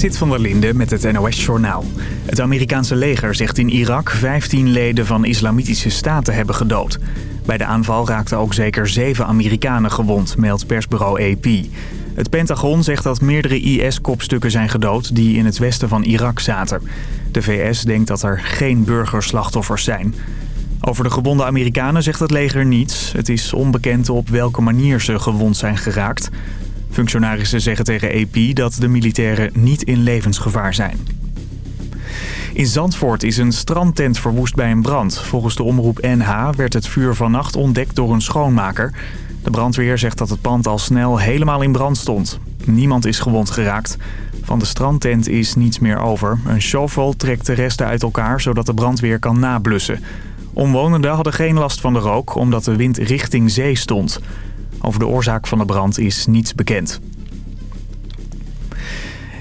Sit van der Linde met het NOS-journaal. Het Amerikaanse leger zegt in Irak 15 leden van islamitische staten hebben gedood. Bij de aanval raakten ook zeker zeven Amerikanen gewond, meldt persbureau AP. Het Pentagon zegt dat meerdere IS-kopstukken zijn gedood die in het westen van Irak zaten. De VS denkt dat er geen burgerslachtoffers zijn. Over de gewonde Amerikanen zegt het leger niets. Het is onbekend op welke manier ze gewond zijn geraakt. Functionarissen zeggen tegen AP dat de militairen niet in levensgevaar zijn. In Zandvoort is een strandtent verwoest bij een brand. Volgens de omroep NH werd het vuur vannacht ontdekt door een schoonmaker. De brandweer zegt dat het pand al snel helemaal in brand stond. Niemand is gewond geraakt. Van de strandtent is niets meer over. Een shovel trekt de resten uit elkaar zodat de brandweer kan nablussen. Omwonenden hadden geen last van de rook omdat de wind richting zee stond. Over de oorzaak van de brand is niets bekend.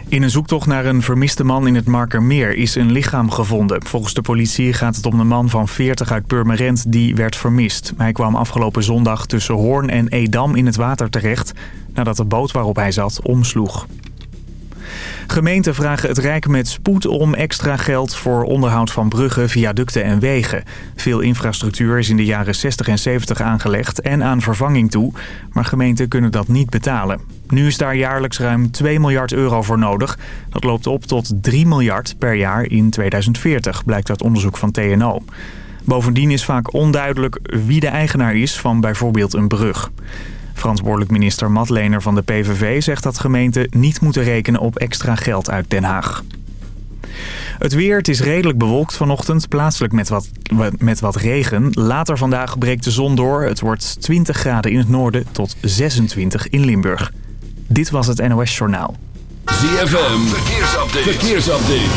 In een zoektocht naar een vermiste man in het Markermeer is een lichaam gevonden. Volgens de politie gaat het om de man van 40 uit Purmerend die werd vermist. Hij kwam afgelopen zondag tussen Hoorn en Edam in het water terecht... nadat de boot waarop hij zat omsloeg. Gemeenten vragen het Rijk met spoed om extra geld voor onderhoud van bruggen, viaducten en wegen. Veel infrastructuur is in de jaren 60 en 70 aangelegd en aan vervanging toe, maar gemeenten kunnen dat niet betalen. Nu is daar jaarlijks ruim 2 miljard euro voor nodig. Dat loopt op tot 3 miljard per jaar in 2040, blijkt uit onderzoek van TNO. Bovendien is vaak onduidelijk wie de eigenaar is van bijvoorbeeld een brug. Verantwoordelijk minister Matlener van de PVV zegt dat gemeenten niet moeten rekenen op extra geld uit Den Haag. Het weer, het is redelijk bewolkt vanochtend, plaatselijk met wat, met wat regen. Later vandaag breekt de zon door. Het wordt 20 graden in het noorden tot 26 in Limburg. Dit was het NOS Journaal. ZFM, verkeersupdate. verkeersupdate.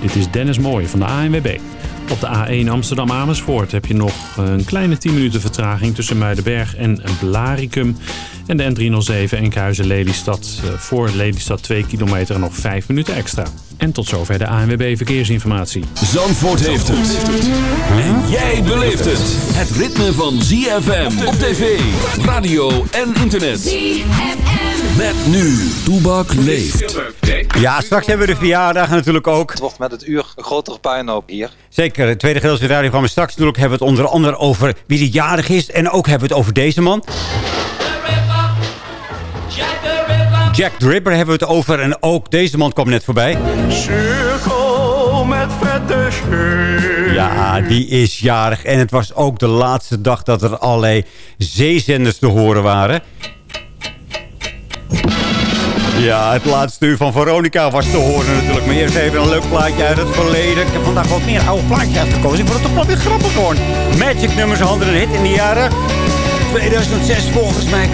Dit is Dennis Mooij van de ANWB. Op de A1 Amsterdam-Amersfoort heb je nog een kleine 10 minuten vertraging tussen Muidenberg en Blaricum. En de N307 Enkhuizen-Lelystad eh, voor Lelystad 2 kilometer en nog 5 minuten extra. En tot zover de ANWB Verkeersinformatie. Zandvoort heeft het. En jij beleeft het. Het ritme van ZFM op tv, radio en internet. ZFM. Met nu, Toebak leeft. Ja, straks hebben we de verjaardag natuurlijk ook. Het wordt met het uur een grotere puinhoop hier. Zeker, het tweede gedeelte van radioprogramma. Straks natuurlijk hebben we het onder andere over wie de jarig is. En ook hebben we het over deze man. Jack the Ripper hebben we het over. En ook deze man kwam net voorbij. Cirkel met vette Ja, die is jarig. En het was ook de laatste dag dat er allerlei zeezenders te horen waren. Ja, het laatste uur van Veronica was te horen natuurlijk. Maar eerst even een leuk plaatje uit het verleden. Ik heb vandaag wat meer oude plaatjes uitgekozen. Ik vond het toch wel weer grappig gewoon. Magic nummers een hit in de jaren 2006 volgens mij.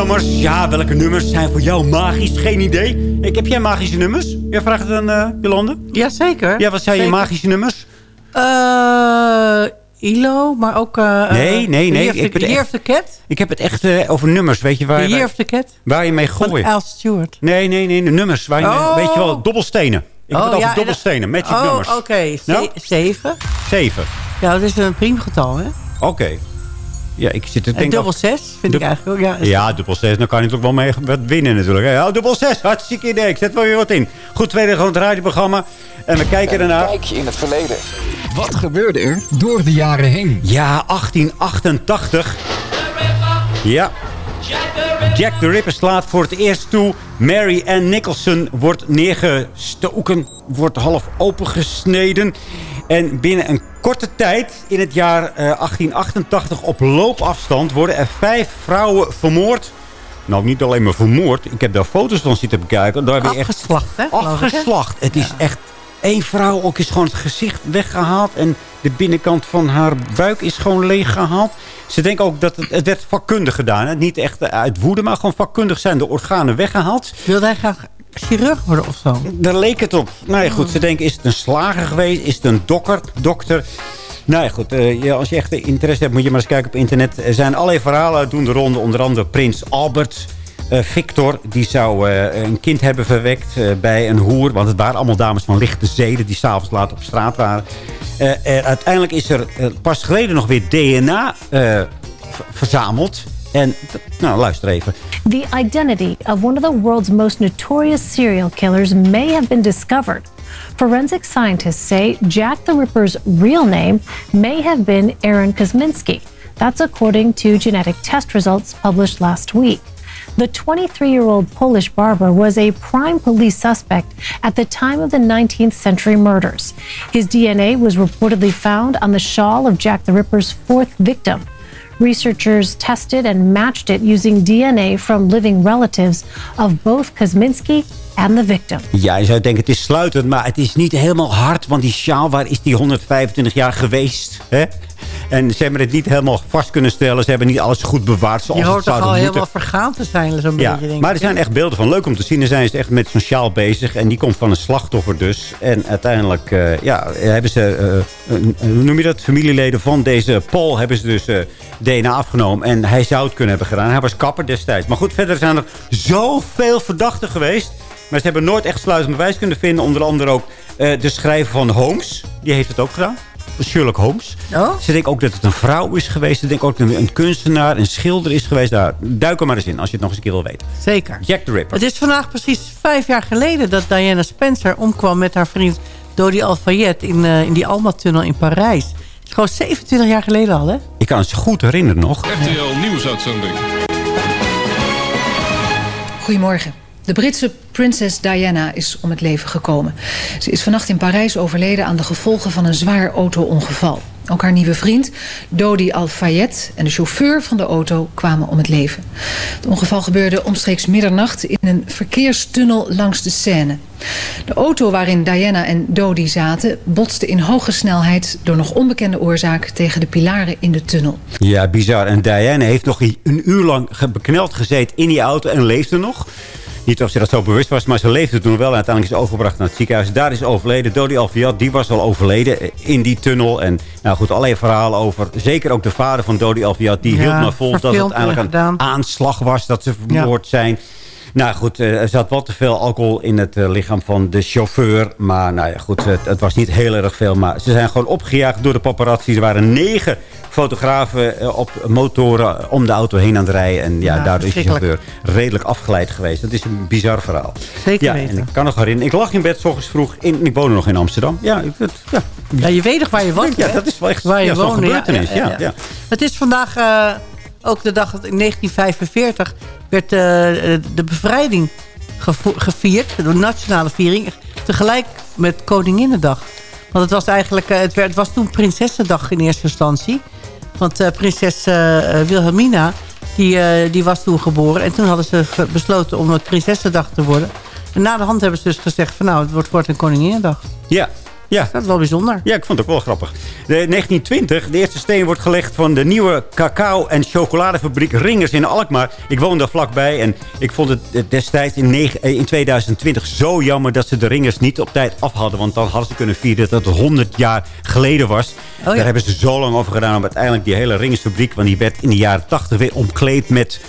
Nummers. Ja, welke nummers zijn voor jou magisch? Geen idee. Ik, heb jij magische nummers? Jij vraagt het aan uh, Jolande? Jazeker. Ja, wat zijn Zeker. je magische nummers? Eh, ILO, maar ook... eh, Nee, nee, nee, Year ik the, Year of the Cat. Ik heb het echt over nummers, weet je, waar, The Year waar, of the Cat. waar je mee Van gooit. Al Stewart. Nee, nee, nee, de nummers. Waar je Oh. weet je wel, dobbelstenen. Ik heb het over en dobbelstenen, magic oh, nummers. oké. Ze- Nou? Zeven. Zeven. Ja, dat is een priemgetal, hè? Oké. Ja, ik zit te En denken... dubbel zes vind ik eigenlijk ook. Ja, dubbel 6. Dan kan je natuurlijk wel mee wat winnen natuurlijk. Ja, dubbel 6. Hartstikke idee. Ik zet wel weer wat in. Goed, tweede gewoon het radioprogramma. En we kijken ernaar. Kijk in het verleden. Wat gebeurde er door de jaren heen? Ja, 1888. Ja. Jack the Ripper slaat voor het eerst toe. Mary Ann Nicholson wordt neergestoken. Wordt half opengesneden. En binnen een korte tijd, in het jaar eh, 1888, op loopafstand... worden er vijf vrouwen vermoord. Nou, niet alleen maar vermoord. Ik heb daar foto's van zitten bekijken. Daar heb je echt Afgeslacht, hè? geloof ik, hè? afgeslacht. Het is echt... één vrouw ook is gewoon het gezicht weggehaald. En de binnenkant van haar buik is gewoon leeggehaald. Ze denken ook dat het, het werd vakkundig gedaan. Hè? Niet echt uit woede, maar gewoon vakkundig zijn de organen weggehaald. Wilde hij graag chirurg worden of zo? Daar leek het op. Nou ja, goed. Ze denken, is het een slager geweest? Is het een dokker, dokter? Nou ja, goed. eh, ja, als je echt interesse hebt, moet je maar eens kijken op internet. Er zijn allerlei verhalen, doen de ronde. Onder andere Prins Albert. Eh, Victor, die zou eh, een kind hebben verwekt eh, bij een hoer. Want het waren allemaal dames van lichte zeden die s'avonds laat op straat waren. Uiteindelijk is er pas geleden nog weer DNA verzameld. En, nou, luister even. The identity of one of the world's most notorious serial killers may have been discovered. Forensic scientists say Jack the Ripper's real name may have been Aaron Kosminski. That's according to genetic test results published last week. The 23 year old Polish barber was a prime police suspect at the time of the 19th century murders. His DNA was reportedly found on the shawl of Jack the Ripper's fourth victim. Researchers tested and matched it using DNA from living relatives of both Kosminski and the victim. Ja, je zou denken het is sluitend, maar het is niet helemaal hard. Want die sjaal, waar is die 125 jaar geweest? Hè? En ze hebben het niet helemaal vast kunnen stellen. Ze hebben niet alles goed bewaard zoals Je het hoort toch zouden al moeten. helemaal vergaan te zijn, zo'n Ja, beetje, denk maar er ik. zijn echt beelden van. Leuk om te zien. Dan zijn ze echt met zo'n sjaal bezig. En die komt van een slachtoffer dus. En uiteindelijk eh, ja, hebben ze, eh, een- hoe noem je dat, familieleden van deze Paul hebben ze dus eh, DNA afgenomen. En hij zou het kunnen hebben gedaan. Hij was kapper destijds. Maar goed, verder zijn er zoveel verdachten geweest. Maar ze hebben nooit echt sluitend bewijs kunnen vinden. Onder andere ook eh, de schrijver van Holmes. Die heeft het ook gedaan. Sherlock Holmes. Oh? Ze denken ook dat het een vrouw is geweest. Ze denken ook dat het een kunstenaar, een schilder is geweest. Daar, duik er maar eens in als je het nog eens een keer wil weten. Zeker. Jack the Ripper. Het is vandaag precies vijf jaar geleden dat Diana Spencer omkwam met haar vriend Dodi Al-Fayed in, eh, in die Alma-tunnel in Parijs. Het is gewoon 27 jaar geleden al, hè? Ik kan het goed herinneren nog. RTL Nieuwsuitzending. Goedemorgen. De Britse prinses Diana is om het leven gekomen. Ze is vannacht in Parijs overleden aan de gevolgen van een zwaar auto-ongeval. Ook haar nieuwe vriend, Dodi Al-Fayed, en de chauffeur van de auto kwamen om het leven. Het ongeval gebeurde omstreeks middernacht in een verkeerstunnel langs de Seine. De auto waarin Diana en Dodi zaten botste in hoge snelheid door nog onbekende oorzaak tegen de pilaren in de tunnel. Ja, bizar. En Diane heeft nog een uur lang bekneld gezeten in die auto en leefde nog. Niet of ze dat zo bewust was, maar ze leefde toen wel. En uiteindelijk is ze overgebracht naar het ziekenhuis. Daar is overleden. Dodi Alfiat, die was al overleden eh, in die tunnel. En nou goed, allerlei verhalen over. Zeker ook de vader van Dodi Alfiat. Die Ja, hield maar vol dat het eigenlijk een gedaan. aanslag was. Dat ze vermoord zijn. Nou goed, eh, er zat wel te veel alcohol in het eh, lichaam van de chauffeur. Maar nou ja, goed, het, het was niet heel erg veel. Maar ze zijn gewoon opgejaagd door de paparazzi. Er waren negen fotografen eh, op motoren om de auto heen aan het rijden. En ja, Ja, daardoor is de chauffeur redelijk afgeleid geweest. Dat is een bizar verhaal. Zeker ja, weten. En ik kan nog herinneren. Ik lag in bed s ochtends vroeg. In, ik woonde nog in Amsterdam. Ja, ik, ja. Ja, je weet nog waar je woont, ja, dat is wel echt waar je ja, gebeurtenis. ja. Het is vandaag ook de dag dat in 1945 werd eh, de bevrijding gevierd. De nationale viering. Tegelijk met Koninginnedag. Want het was eigenlijk, eh, het, werd, was toen Prinsessendag in eerste instantie. Want eh, prinses Wilhelmina, die, die was toen geboren. En toen hadden ze besloten om het Prinsessendag te worden. En na de hand hebben ze dus gezegd van nou, het wordt, wordt een Koninginnedag. Ja. Ja. Dat is wel bijzonder. Ja, ik vond het ook wel grappig. De 1920, de eerste steen wordt gelegd van de nieuwe cacao- en chocoladefabriek Ringers in Alkmaar. Ik woonde daar vlakbij en ik vond het destijds in, eh, in 2020 zo jammer dat ze de Ringers niet op tijd af hadden. Want dan hadden ze kunnen vieren dat het 100 jaar geleden was. Daar hebben ze zo lang over gedaan om uiteindelijk die hele Ringersfabriek... want die werd in de jaren 80 weer omkleed met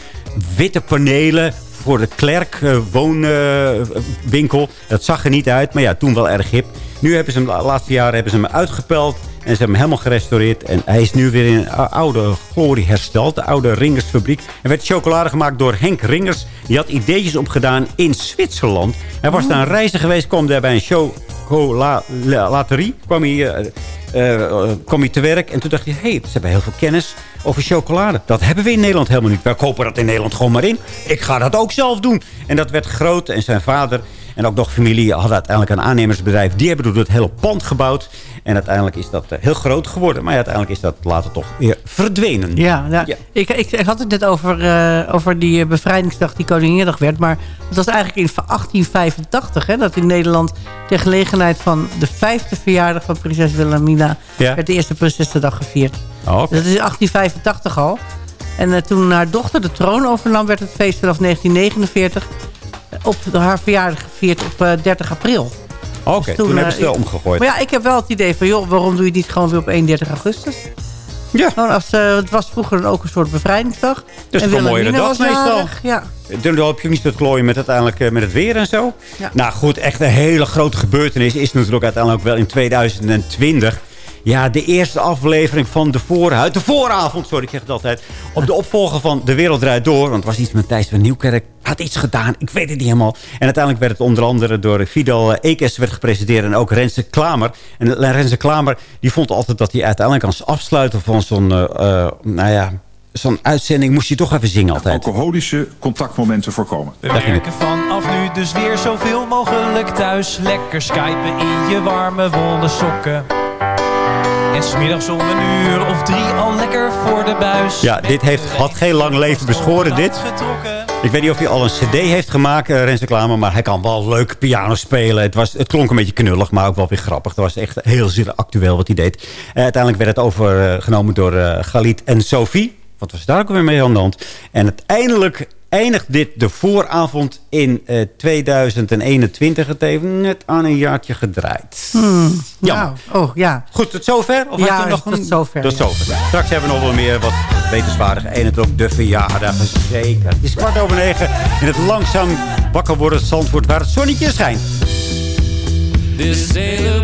witte panelen voor de Klerk woonwinkel. dat zag er niet uit, maar ja, toen wel erg hip. Nu hebben ze hem, de laatste jaren hebben ze hem uitgepeld. En ze hebben hem helemaal gerestaureerd. En hij is nu weer in een oude glorie hersteld. De oude Ringersfabriek. Er werd chocolade gemaakt door Henk Ringers. Die had ideetjes opgedaan in Zwitserland. Hij was daar een reizen geweest. Kwam daar bij een chocolaterie. Kwam hij, eh, eh, kwam hij te werk. En toen dacht hij, hé, hey, ze hebben heel veel kennis over chocolade. Dat hebben we in Nederland helemaal niet. Wij kopen dat in Nederland gewoon maar in. Ik ga dat ook zelf doen. En dat werd groot. En zijn vader en ook nog familie hadden uiteindelijk een aannemersbedrijf. Die hebben door het hele pand gebouwd. En uiteindelijk is dat eh, heel groot geworden. Maar ja, uiteindelijk is dat later toch weer verdwenen. Ja, ja. Ik, ik, ik had het net over, eh, over die bevrijdingsdag die Koninginnedag werd. Maar het was eigenlijk in 1885 hè, dat in Nederland... ter gelegenheid van de vijfde verjaardag van prinses Wilhelmina... Ja. werd de eerste Prinsessendag gevierd. Oh. Dat is in 1885 al. En eh, toen haar dochter de troon overnam... werd het feest vanaf 1949 op haar verjaardag gevierd op eh, 30 april. Oké, Dus toen, hebben eh, ze het wel ik- omgegooid. Maar ja, ik heb wel het idee van... joh, waarom doe je het niet gewoon weer op 31 augustus? Ja. Gewoon als, eh, het was vroeger ook een soort bevrijdingsdag. Dus en een mooiere Wilhelmina dag meestal. Ja. Dan heb je niet te klooien met, uiteindelijk, eh, met het weer en zo. Ja. Nou goed, echt een hele grote gebeurtenis is natuurlijk uiteindelijk ook wel in 2020. Ja, de eerste aflevering van de voorhuid. De vooravond, sorry, ik zeg het altijd. Op de opvolger van De Wereld Draait Door. Want het was iets met Thijs van Nieuwkerk. Had iets gedaan, ik weet het niet helemaal. En uiteindelijk werd het onder andere door Fidel Ekes werd gepresenteerd. En ook Renze Klamer. En Renze Klamer die vond altijd dat hij uiteindelijk als afsluiter van zo'n... eh, eh, nou ja, zo'n uitzending moest je toch even zingen altijd. Alcoholische contactmomenten voorkomen. We werken vanaf nu dus weer zoveel mogelijk thuis. Lekker skypen in je warme wollen sokken. En smiddags om een uur of drie al lekker voor de buis. Ja, dit heeft, had geen lang leven beschoren, dit. Ik weet niet of hij al een cd heeft gemaakt, uh, Renze Klamer. Maar hij kan wel leuk piano spelen. Het, was, het klonk een beetje knullig, maar ook wel weer grappig. Het was echt heel zeer actueel wat hij deed. Eh, uiteindelijk werd het overgenomen door eh Galit en Sophie. Wat was daar ook weer mee aan de hand? En uiteindelijk eindigt dit de vooravond in eh, 2021. Het heeft net aan een jaartje gedraaid. Hmm, Jammer. nou, oh, ja. Goed, tot zover? Of Ja, had je nog tot een... zover, Tot ja. zover. Straks hebben we nog wel meer wat wetenswaardige. En het ook de verjaardag. Zeker. Het is kwart over negen. In het langzaam wakker worden Zandvoort waar het zonnetje schijnt. This sailor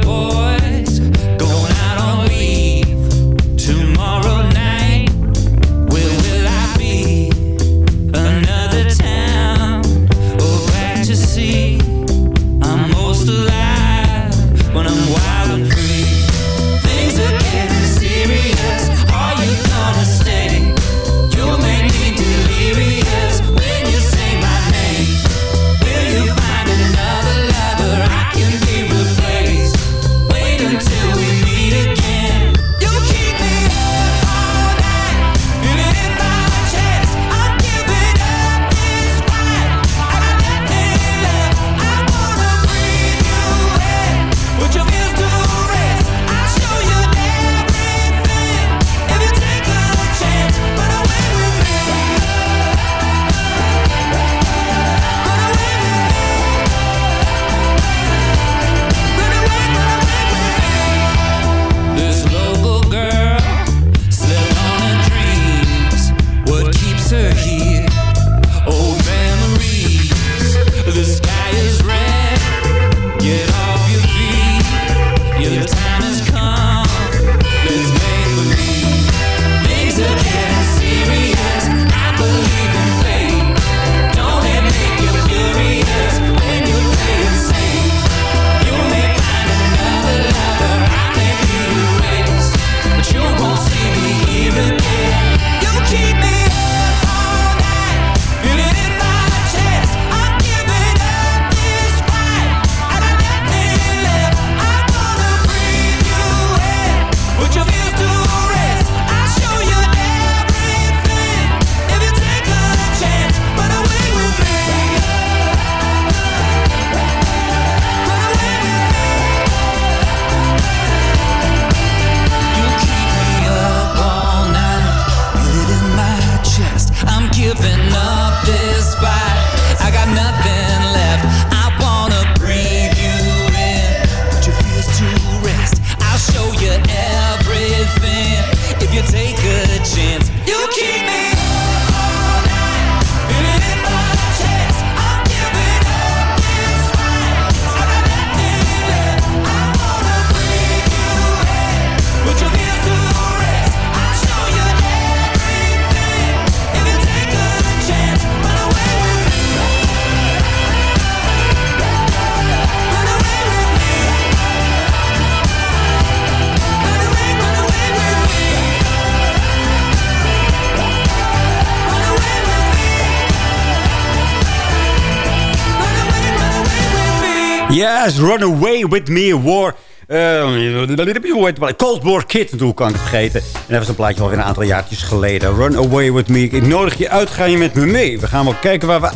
Yes, Run Away With Me, War... Uh, Cold War Kid, natuurlijk kan ik het vergeten. En dat was een plaatje alweer een aantal jaartjes geleden. Run Away With Me. Ik nodig je uit, ga je met me mee. We gaan wel kijken waar we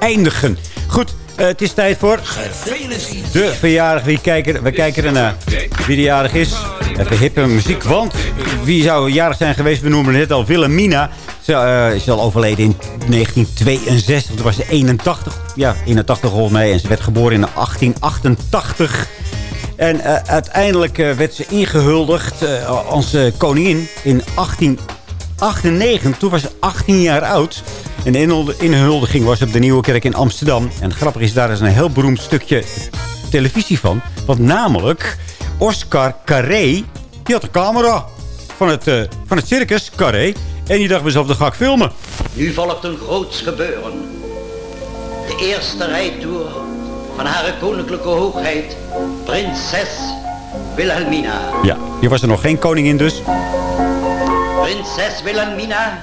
eindigen. Goed, uh, het is tijd voor... De verjaardag. Wie kijken, we kijken ernaar wie de jarig is. Even hippe muziek, want wie zou jarig zijn geweest? We noemen het net al Wilhelmina. Ze uh, is al overleden in 1962. Toen was ze 81. Ja, 81 volgens mij. En ze werd geboren in 1888. En uh, uiteindelijk uh, werd ze ingehuldigd als koningin in 1898. Toen was ze 18 jaar oud. En de inhuldiging was op de Nieuwe Kerk in Amsterdam. En grappig is, daar is een heel beroemd stukje televisie van. Want namelijk Oscar Carré, die had een camera van het, van het circus Carré. En die dacht mezelf, dat ga ik filmen. Nu volgt een groots gebeuren. De eerste rijtour van haar koninklijke hoogheid, prinses Wilhelmina. Ja, hier was er nog geen koningin dus. Prinses Wilhelmina,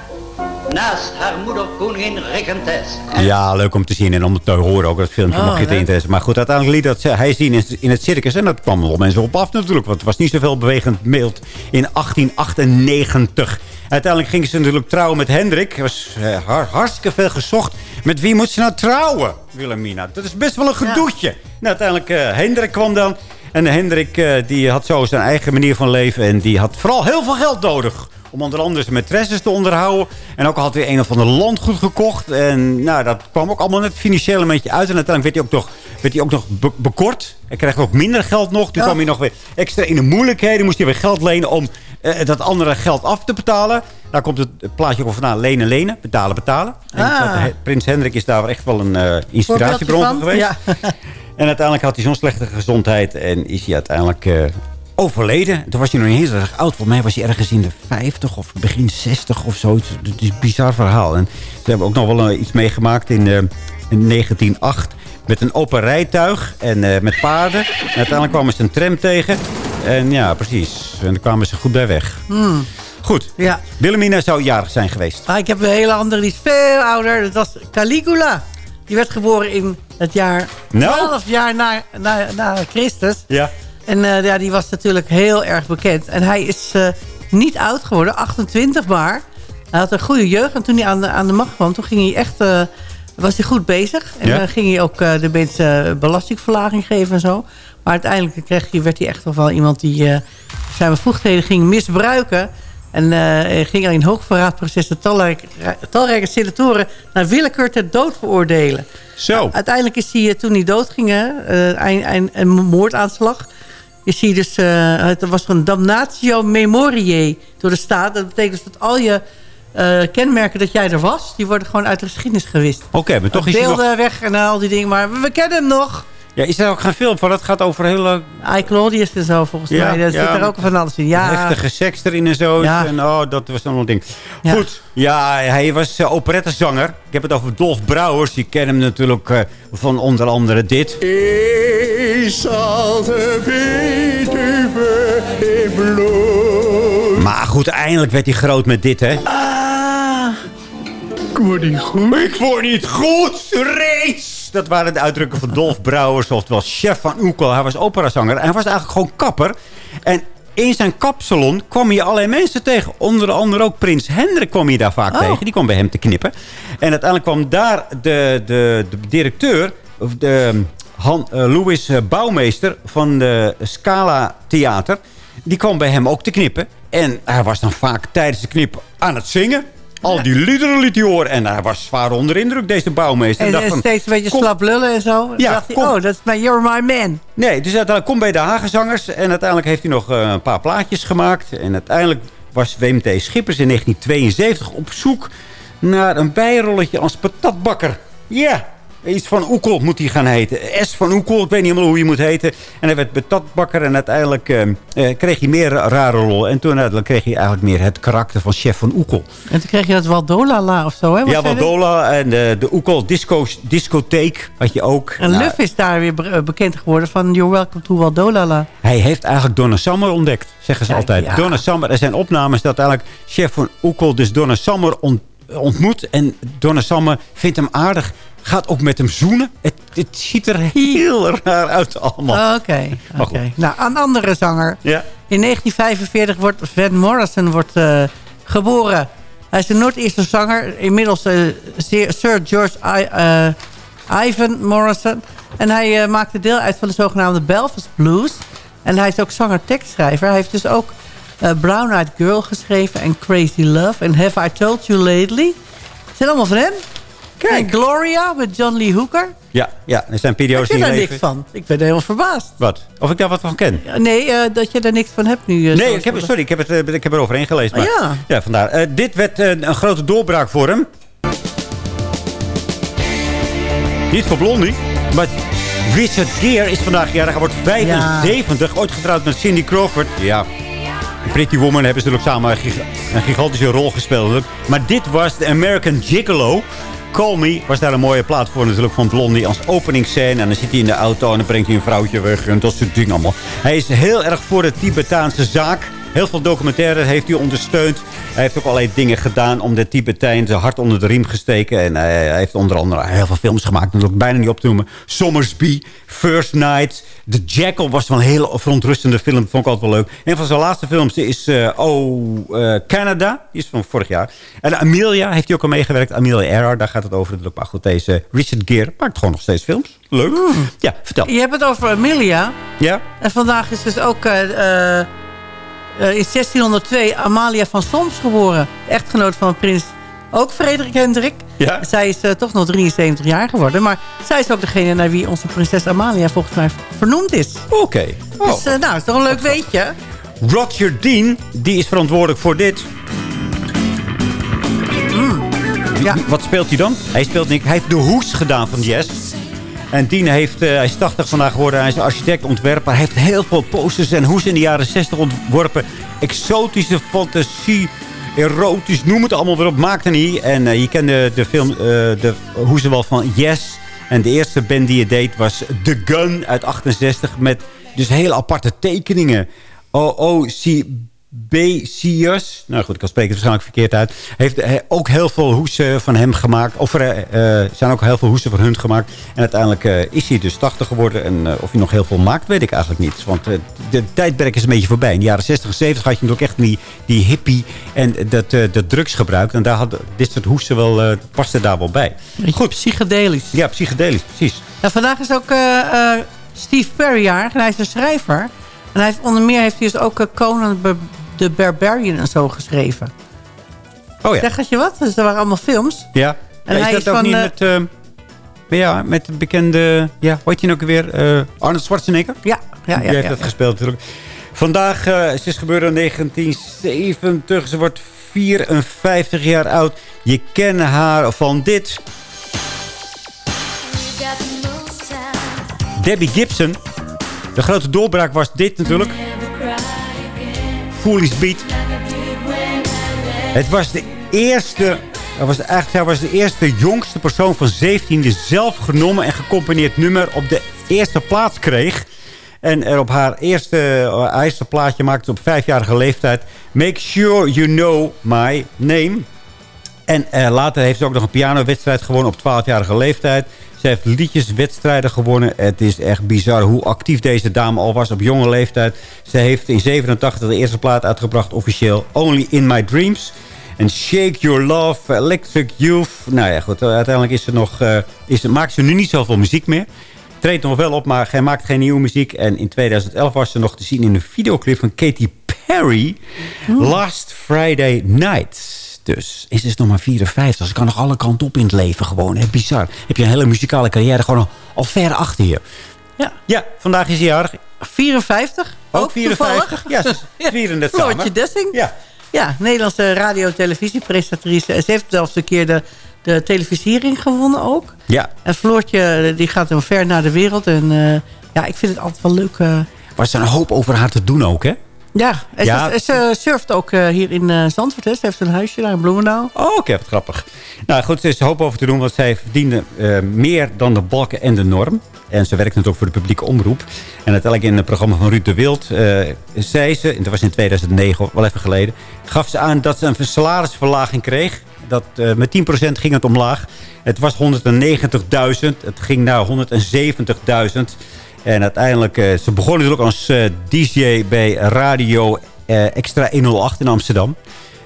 naast haar moeder koningin regentes. Ja, leuk om te zien en om te horen ook dat filmpje Oh, mocht je het leuk. interesse. Maar goed, uiteindelijk liet dat hij zien in, in het circus. En dat kwam wel mensen op af natuurlijk. Want het was niet zoveel bewegend beeld in 1898. Uiteindelijk ging ze natuurlijk trouwen met Hendrik. Er was eh, har- hartstikke veel gezocht. Met wie moet ze nou trouwen, Wilhelmina? Dat is best wel een gedoetje. Nou, uiteindelijk eh Hendrik kwam dan. En Hendrik eh, die had zo zijn eigen manier van leven. En die had vooral heel veel geld nodig. Om onder andere zijn maîtresses te onderhouden. En ook al had hij een of ander landgoed gekocht. En nou, dat kwam ook allemaal net financieel een beetje uit. En uiteindelijk werd hij ook nog, werd hij ook nog be- bekort. Hij kreeg ook minder geld nog. Toen kwam hij nog weer extra in de moeilijkheden. Moest hij weer geld lenen om dat andere geld af te betalen. Daar komt het plaatje ook vandaan. Lenen, lenen. Betalen, betalen. En Ah. he- Prins Hendrik is daar echt wel een eh, inspiratiebron geweest. Ja. En uiteindelijk had hij zo'n slechte gezondheid. En is hij uiteindelijk eh, overleden. Toen was hij nog niet heel erg oud. Volgens mij was hij ergens in de 50 of begin 60 of zo. Het is een bizar verhaal. En ze hebben ook nog wel eh, iets meegemaakt in, eh, in 1908. Met een open rijtuig en eh, met paarden. En uiteindelijk kwamen ze een tram tegen. En ja, precies. En daar kwamen ze goed bij weg. Hmm. Goed. Ja. Wilhelmina zou jarig zijn geweest. Ah, ik heb een hele andere, die is veel ouder. Dat was Caligula. Die werd geboren in het jaar Nou? 12 jaar na, na, na Christus. Ja. En eh, ja, die was natuurlijk heel erg bekend. En hij is eh, niet oud geworden, 28 maar. Hij had een goede jeugd. En toen hij aan de, aan de macht kwam, toen ging hij echt, eh, was hij goed bezig. En Ja. dan ging hij ook de mensen belastingverlaging geven en zo. Maar uiteindelijk kreeg hij, werd hij echt wel iemand die eh, zijn bevoegdheden ging misbruiken. En eh, ging er in hoogverraadprocessen talrijke, talrijke senatoren naar willekeur ter dood veroordelen. Zo. Uiteindelijk is hij, eh, toen hij doodging, een, moordaanslag... is hij dus, eh, het was een damnatio memoriae door de staat. Dat betekent dus dat al je kenmerken dat jij er was... die worden gewoon uit de geschiedenis gewist. Oké, maar toch is hij Beelden nog... weg en al die dingen, maar we, we kennen hem nog. Ja, is er ook geen film van? Dat gaat over hele I, Claudius en zo, volgens Ja, mij. Daar ja, zit er ook van alles in. Ja, heftige seks erin en zo. Ja. En, oh, dat was dan een ding. Goed, ja, hij was uh, operettezanger. Ik heb het over Dolf Brouwers. Je kent hem natuurlijk eh, van onder andere dit. Ik zal de Betuwe in bloed. Maar goed, eindelijk werd hij groot met dit, hè? Ah, ik word niet goed. Ik word niet goed, reeds! Dat waren de uitdrukken van Dolf Brouwers, oftewel chef van Oekel. Hij was operazanger en hij was eigenlijk gewoon kapper. En in zijn kapsalon kwam je allerlei mensen tegen. Onder andere ook Prins Hendrik kwam je daar vaak Oh. tegen. Die kwam bij hem te knippen. En uiteindelijk kwam daar de, de, de directeur, of de Han, eh, Louis eh, Bouwmeester van de Scala Theater. Die kwam bij hem ook te knippen. En hij was dan vaak tijdens de knip aan het zingen. Al die liederen liet hij horen. En hij was zwaar onder indruk, deze bouwmeester. en, en van, steeds een beetje kom- slap lullen en zo. Ja, dacht hij, oh, dat is my, you're my man. Nee, dus uiteindelijk komt bij de Hagenzangers. En uiteindelijk heeft hij nog eh, een paar plaatjes gemaakt. En uiteindelijk was WMT Schippers in 1972 op zoek naar een bijrolletje als patatbakker. Ja, iets van Oekel moet hij gaan heten. S van Oekel, ik weet niet helemaal hoe je moet heten. En hij werd patatbakker en uiteindelijk eh, eh, kreeg hij meer rare rollen. En toen uiteindelijk kreeg hij eigenlijk meer het karakter van chef van Oekel. En toen kreeg je dat Waldolala of zo, hè? Wat ja? Waldola en de, de Oekel disco, discotheek had je ook. En Nou, Luf is daar weer be- bekend geworden van You're Welcome to Waldolala. Hij heeft eigenlijk Donna Summer ontdekt, zeggen ze altijd. ja. Donna Summer, er zijn opnames dat eigenlijk chef van Oekel dus Donna Summer ont- ontmoet. En Donna Summer vindt hem aardig, gaat ook met hem zoenen. Het het ziet er heel raar uit allemaal. Oké. Nou, een andere zanger. Ja. In 1945 wordt Van Morrison wordt, eh, geboren. Hij is een Noord-Ierse zanger. Inmiddels eh, Sir George I- eh, Ivan Morrison. En hij maakte deel uit van de zogenaamde Belfast Blues. En hij is ook zanger-tekstschrijver. Hij heeft dus ook Brown Eyed Girl geschreven en Crazy Love. En Have I Told You Lately. Het zijn allemaal van hem. En Gloria met John Lee Hooker. Ja, ja, er zijn Ik periodes ken in je daar niks van. Ik ben helemaal verbaasd. Wat? Of ik daar wat van ken? Ja, Nee, eh, dat je daar niks van hebt nu. eh, Nee, ik heb, sorry, ik heb, het, eh, ik heb er overheen gelezen. Oh, Maar, ja. vandaar. Eh, dit werd een grote doorbraak voor hem. Niet voor Blondie, maar Richard Gere is vandaag jarig. Hij wordt 75, ooit getrouwd met Cindy Crawford. Ja, Pretty Woman hebben ze natuurlijk samen een, giga- een gigantische rol gespeeld. Maar dit was de American Gigolo. Call was daar een mooie plaat voor natuurlijk van Blondie als openingsscène. En dan zit hij in de auto en dan brengt hij een vrouwtje weg en dat soort dingen allemaal. Hij is heel erg voor de Tibetaanse zaak. Heel veel documentaires heeft hij ondersteund. Hij heeft ook allerlei dingen gedaan om de Tibetijn zijn hart onder de riem gesteken. En hij, hij heeft onder andere heel veel films gemaakt. Natuurlijk bijna niet op te noemen. Sommersby, First Night. The Jackal was wel een hele verontrustende film. Vond ik altijd wel leuk. Een van zijn laatste films is eh, Oh eh, Canada. Die is van vorig jaar. En Amelia heeft hij ook al meegewerkt. Amelia Earhart, daar gaat het over. Maar goed, deze Richard Gere maakt gewoon nog steeds films. Leuk. Ja, vertel. Je hebt het over Amelia. Ja? En vandaag is dus ook eh, eh, in 1602 Amalia van Solms geboren. Echtgenoot van prins, ook Frederik Hendrik. Ja. Zij is eh, toch nog 73 jaar geworden. Maar zij is ook degene naar wie onze prinses Amalia volgens mij vernoemd is. Oké. Oh. Dus eh, nou, is toch een leuk weetje. Roger Dean, die is verantwoordelijk voor dit. Wie- Wat speelt hij dan? Hij speelt niks. Hij heeft de hoes gedaan van Yes. En Dean heeft, eh, hij is 80 vandaag geworden. Hij is architect, ontwerper. Hij heeft heel veel posters en hoes in de jaren 60 ontworpen. Exotische fantasie, erotisch, noem het allemaal weer op. Maakte niet. En eh, je kende de film, eh, de hoesen wel van Yes. En de eerste band die je deed was The Gun uit 68. Met dus hele aparte tekeningen. OOCBC'ers. Nou goed, ik kan spreken het waarschijnlijk verkeerd uit. Heeft eh, ook heel veel hoesen van hem gemaakt. Of er eh, zijn ook heel veel hoesen van hun gemaakt. En uiteindelijk eh, is hij dus 80 geworden. En eh, of hij nog heel veel maakt, weet ik eigenlijk niet. Want eh, de tijdperk is een beetje voorbij. In de jaren 60 en 70 had je natuurlijk echt die, die hippie en dat, eh, dat drugsgebruik. En daar had dit soort hoesen wel, eh paste daar wel bij. Goed. Psychedelisch. Ja, psychedelisch, precies. Nou, vandaag is ook eh, eh, Steve Perry. En hij is een schrijver. En hij heeft, onder meer heeft hij dus ook eh, Conan the Barbarian en zo geschreven. Oh ja. Zeg je wat? Dus er waren allemaal films. Ja. En Ja, is hij dat is ook van, niet eh, met... eh, ja, met de bekende... Ja, hoe heet je nou ook weer? Eh, Arnold Schwarzenegger? Ja, ja, ja. Die heeft ja, dat ja. gespeeld natuurlijk. Vandaag, eh ze is gebeurd in 1970. Ze wordt 54 jaar oud. Je kent haar van dit. Debbie Gibson. De grote doorbraak was dit natuurlijk. Foolish Beat. Het was de eerste... Hij was, eigenlijk, hij was de eerste jongste persoon van 17 die zelf genomen en gecomponeerd nummer op de eerste plaats kreeg. En er op haar eerste, eerste plaatje maakte op vijfjarige leeftijd. Make sure you know my name. En eh, later heeft ze ook nog een pianowedstrijd gewonnen op 12-jarige leeftijd. Ze heeft liedjeswedstrijden gewonnen. Het is echt bizar hoe actief deze dame al was op jonge leeftijd. Ze heeft in 87 de eerste plaat uitgebracht officieel. Only in my dreams. En Shake Your Love, Electric Youth. Nou ja, goed. Uiteindelijk is ze nog, eh, is, maakt ze nu niet zoveel muziek meer. Treedt nog wel op, maar hij maakt geen nieuwe muziek. En in 2011 was ze nog te zien in een videoclip van Katy Perry. Last Friday Night. Dus is dus nog maar 54. Ze kan nog alle kanten op in het leven gewoon. Hè? Bizar. Heb je een hele muzikale carrière gewoon al, al ver achter je. Ja. Ja, vandaag is hij jarig. 54. Ook 54? Ja, ze vieren het Floortje samen. Dessing. Ja. Ja, Nederlandse radio- en televisiepresentatrice. Ze heeft zelfs een keer de, de televisiering gewonnen ook. Ja. En Floortje die gaat dan ver naar de wereld. En eh, ja, ik vind het altijd wel leuk. eh. Was er een hoop over haar te doen ook, hè? Ja, Ja. Ze, ze surft ook eh, hier in eh Zandvoort. Hè. Ze heeft een huisje daar in Bloemendaal. Oh, oké, wat grappig. Nou goed, er is hoop over te doen, want zij verdiende eh, meer dan de balken en de norm. En ze werkt natuurlijk ook voor de publieke omroep. En uiteindelijk in het programma van Ruud de Wild zei ze, en dat was in 2009, wel even geleden, gaf ze aan dat ze een salarisverlaging kreeg. Dat, met 10% ging het omlaag. Het was 190.000. Het ging naar 170.000. En uiteindelijk, eh, ze begonnen natuurlijk als eh, DJ bij Radio eh, Extra 108 in Amsterdam.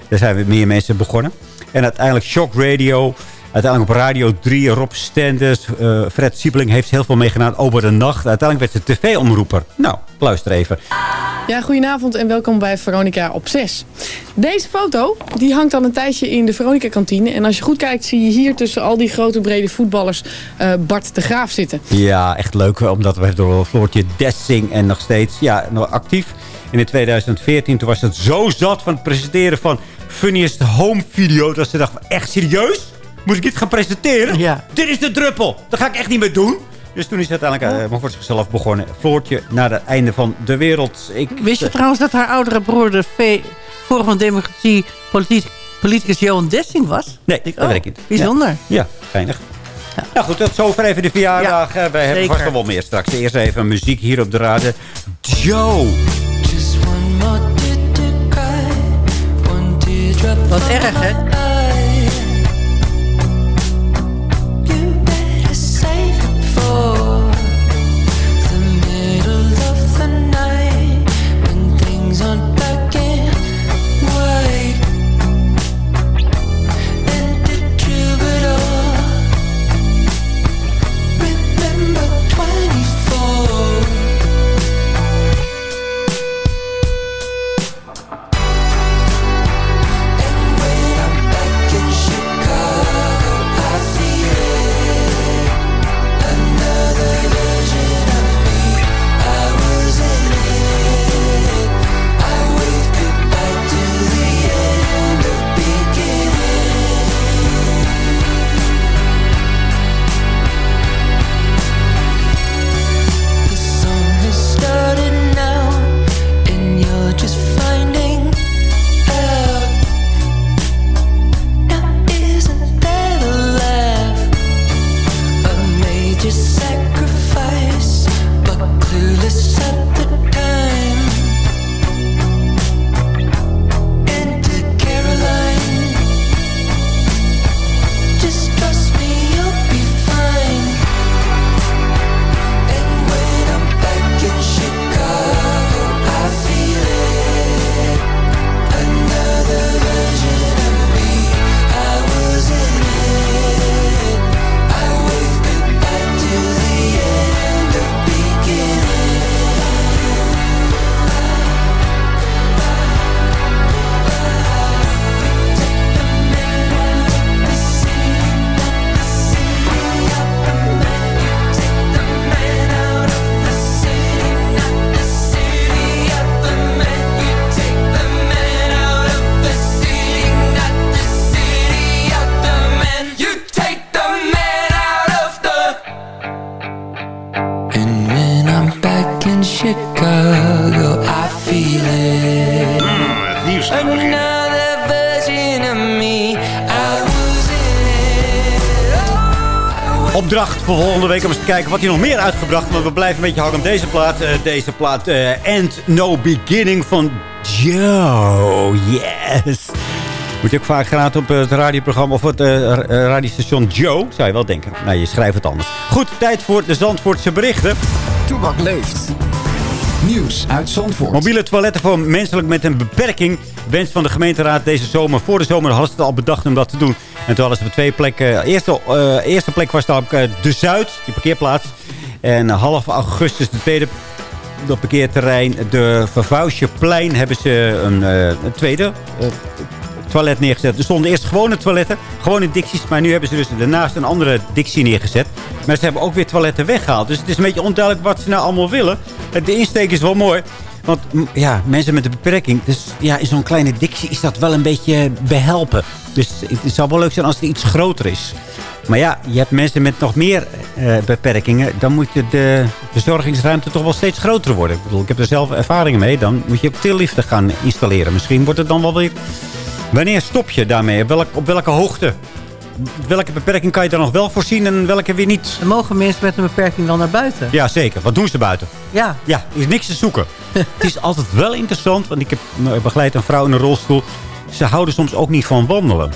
Daar zijn weer meer mensen begonnen. En uiteindelijk Shock Radio. Uiteindelijk op Radio 3, Rob Stenders, eh, Fred Siebeling heeft heel veel meegedaan over de nacht. Uiteindelijk werd ze tv-omroeper. Nou, luister even. Ja, goedenavond en welkom bij Veronica op 6. Deze foto die hangt al een tijdje in de Veronica-kantine. En als je goed kijkt zie je hier tussen al die grote brede voetballers eh, Bart de Graaf zitten. Ja, echt leuk, omdat we door Floortje Dessing en nog steeds ja, nog actief. En in 2014 toen was het zo zat van het presenteren van Funniest Home Video... dat ze dachten, echt serieus? Moet ik dit gaan presenteren? Ja. Dit is de druppel. Dat ga ik echt niet meer doen. Dus toen is ze uiteindelijk uh, maar voor zichzelf begonnen. Floortje naar het einde van de wereld. Ik, Wist je trouwens dat haar oudere broer de v Forum van Democratie politie- politicus Johan Dessing was? Nee, dat oh, weet ik niet. Bijzonder. Ja, ja geinig. Nou goed, tot zover even de verjaardag. Eh, Wij hebben zeker. vast nog wel meer straks. Eerst even muziek hier op de raden. Joe. Wat erg, hè? Voor volgende week om eens te kijken wat hij nog meer uitgebracht. Want we blijven een beetje hangen op deze plaat. Eh, deze plaat eh And No Beginning van Joe. Yes. Moet je ook vaak gaan op het radioprogramma of het eh, radiostation Joe? Zou je wel denken. Nou, je schrijft het anders. Goed, tijd voor de Zandvoortse berichten. Toebak leeft. Nieuws uit Zandvoort. Mobiele toiletten voor menselijk met een beperking. Wens van de gemeenteraad deze zomer. Voor de zomer hadden ze het al bedacht om dat te doen. En toen hadden ze twee plekken. Eerste, eh, eerste plek was dan eh, de Zuid, die parkeerplaats. En half augustus de tweede dat parkeerterrein. De Vervuisjeplein hebben ze een, eh, een tweede toilet neergezet. Er stonden eerst gewone toiletten, gewone dicties. Maar nu hebben ze dus daarnaast een andere dictie neergezet. Maar ze hebben ook weer toiletten weggehaald. Dus het is een beetje onduidelijk wat ze nou allemaal willen. De insteek is wel mooi. Want ja, mensen met een beperking. Dus ja, in zo'n kleine dictie is dat wel een beetje behelpen. Dus het zou wel leuk zijn als het iets groter is. Maar ja, je hebt mensen met nog meer eh, beperkingen. Dan moet je de verzorgingsruimte toch wel steeds groter worden. Ik bedoel, ik heb er zelf ervaringen mee. Dan moet je ook tilliften gaan installeren. Misschien wordt het dan wel weer... Wanneer stop je daarmee? Op, welk, op welke hoogte? Welke beperking kan je dan nog wel voorzien en welke weer niet? Er mogen mensen met een beperking wel naar buiten. Ja, zeker. Wat doen ze buiten? Ja. Ja, er is niks te zoeken. het is altijd wel interessant, want ik heb eh, begeleid een vrouw in een rolstoel. Ze houden soms ook niet van wandelen.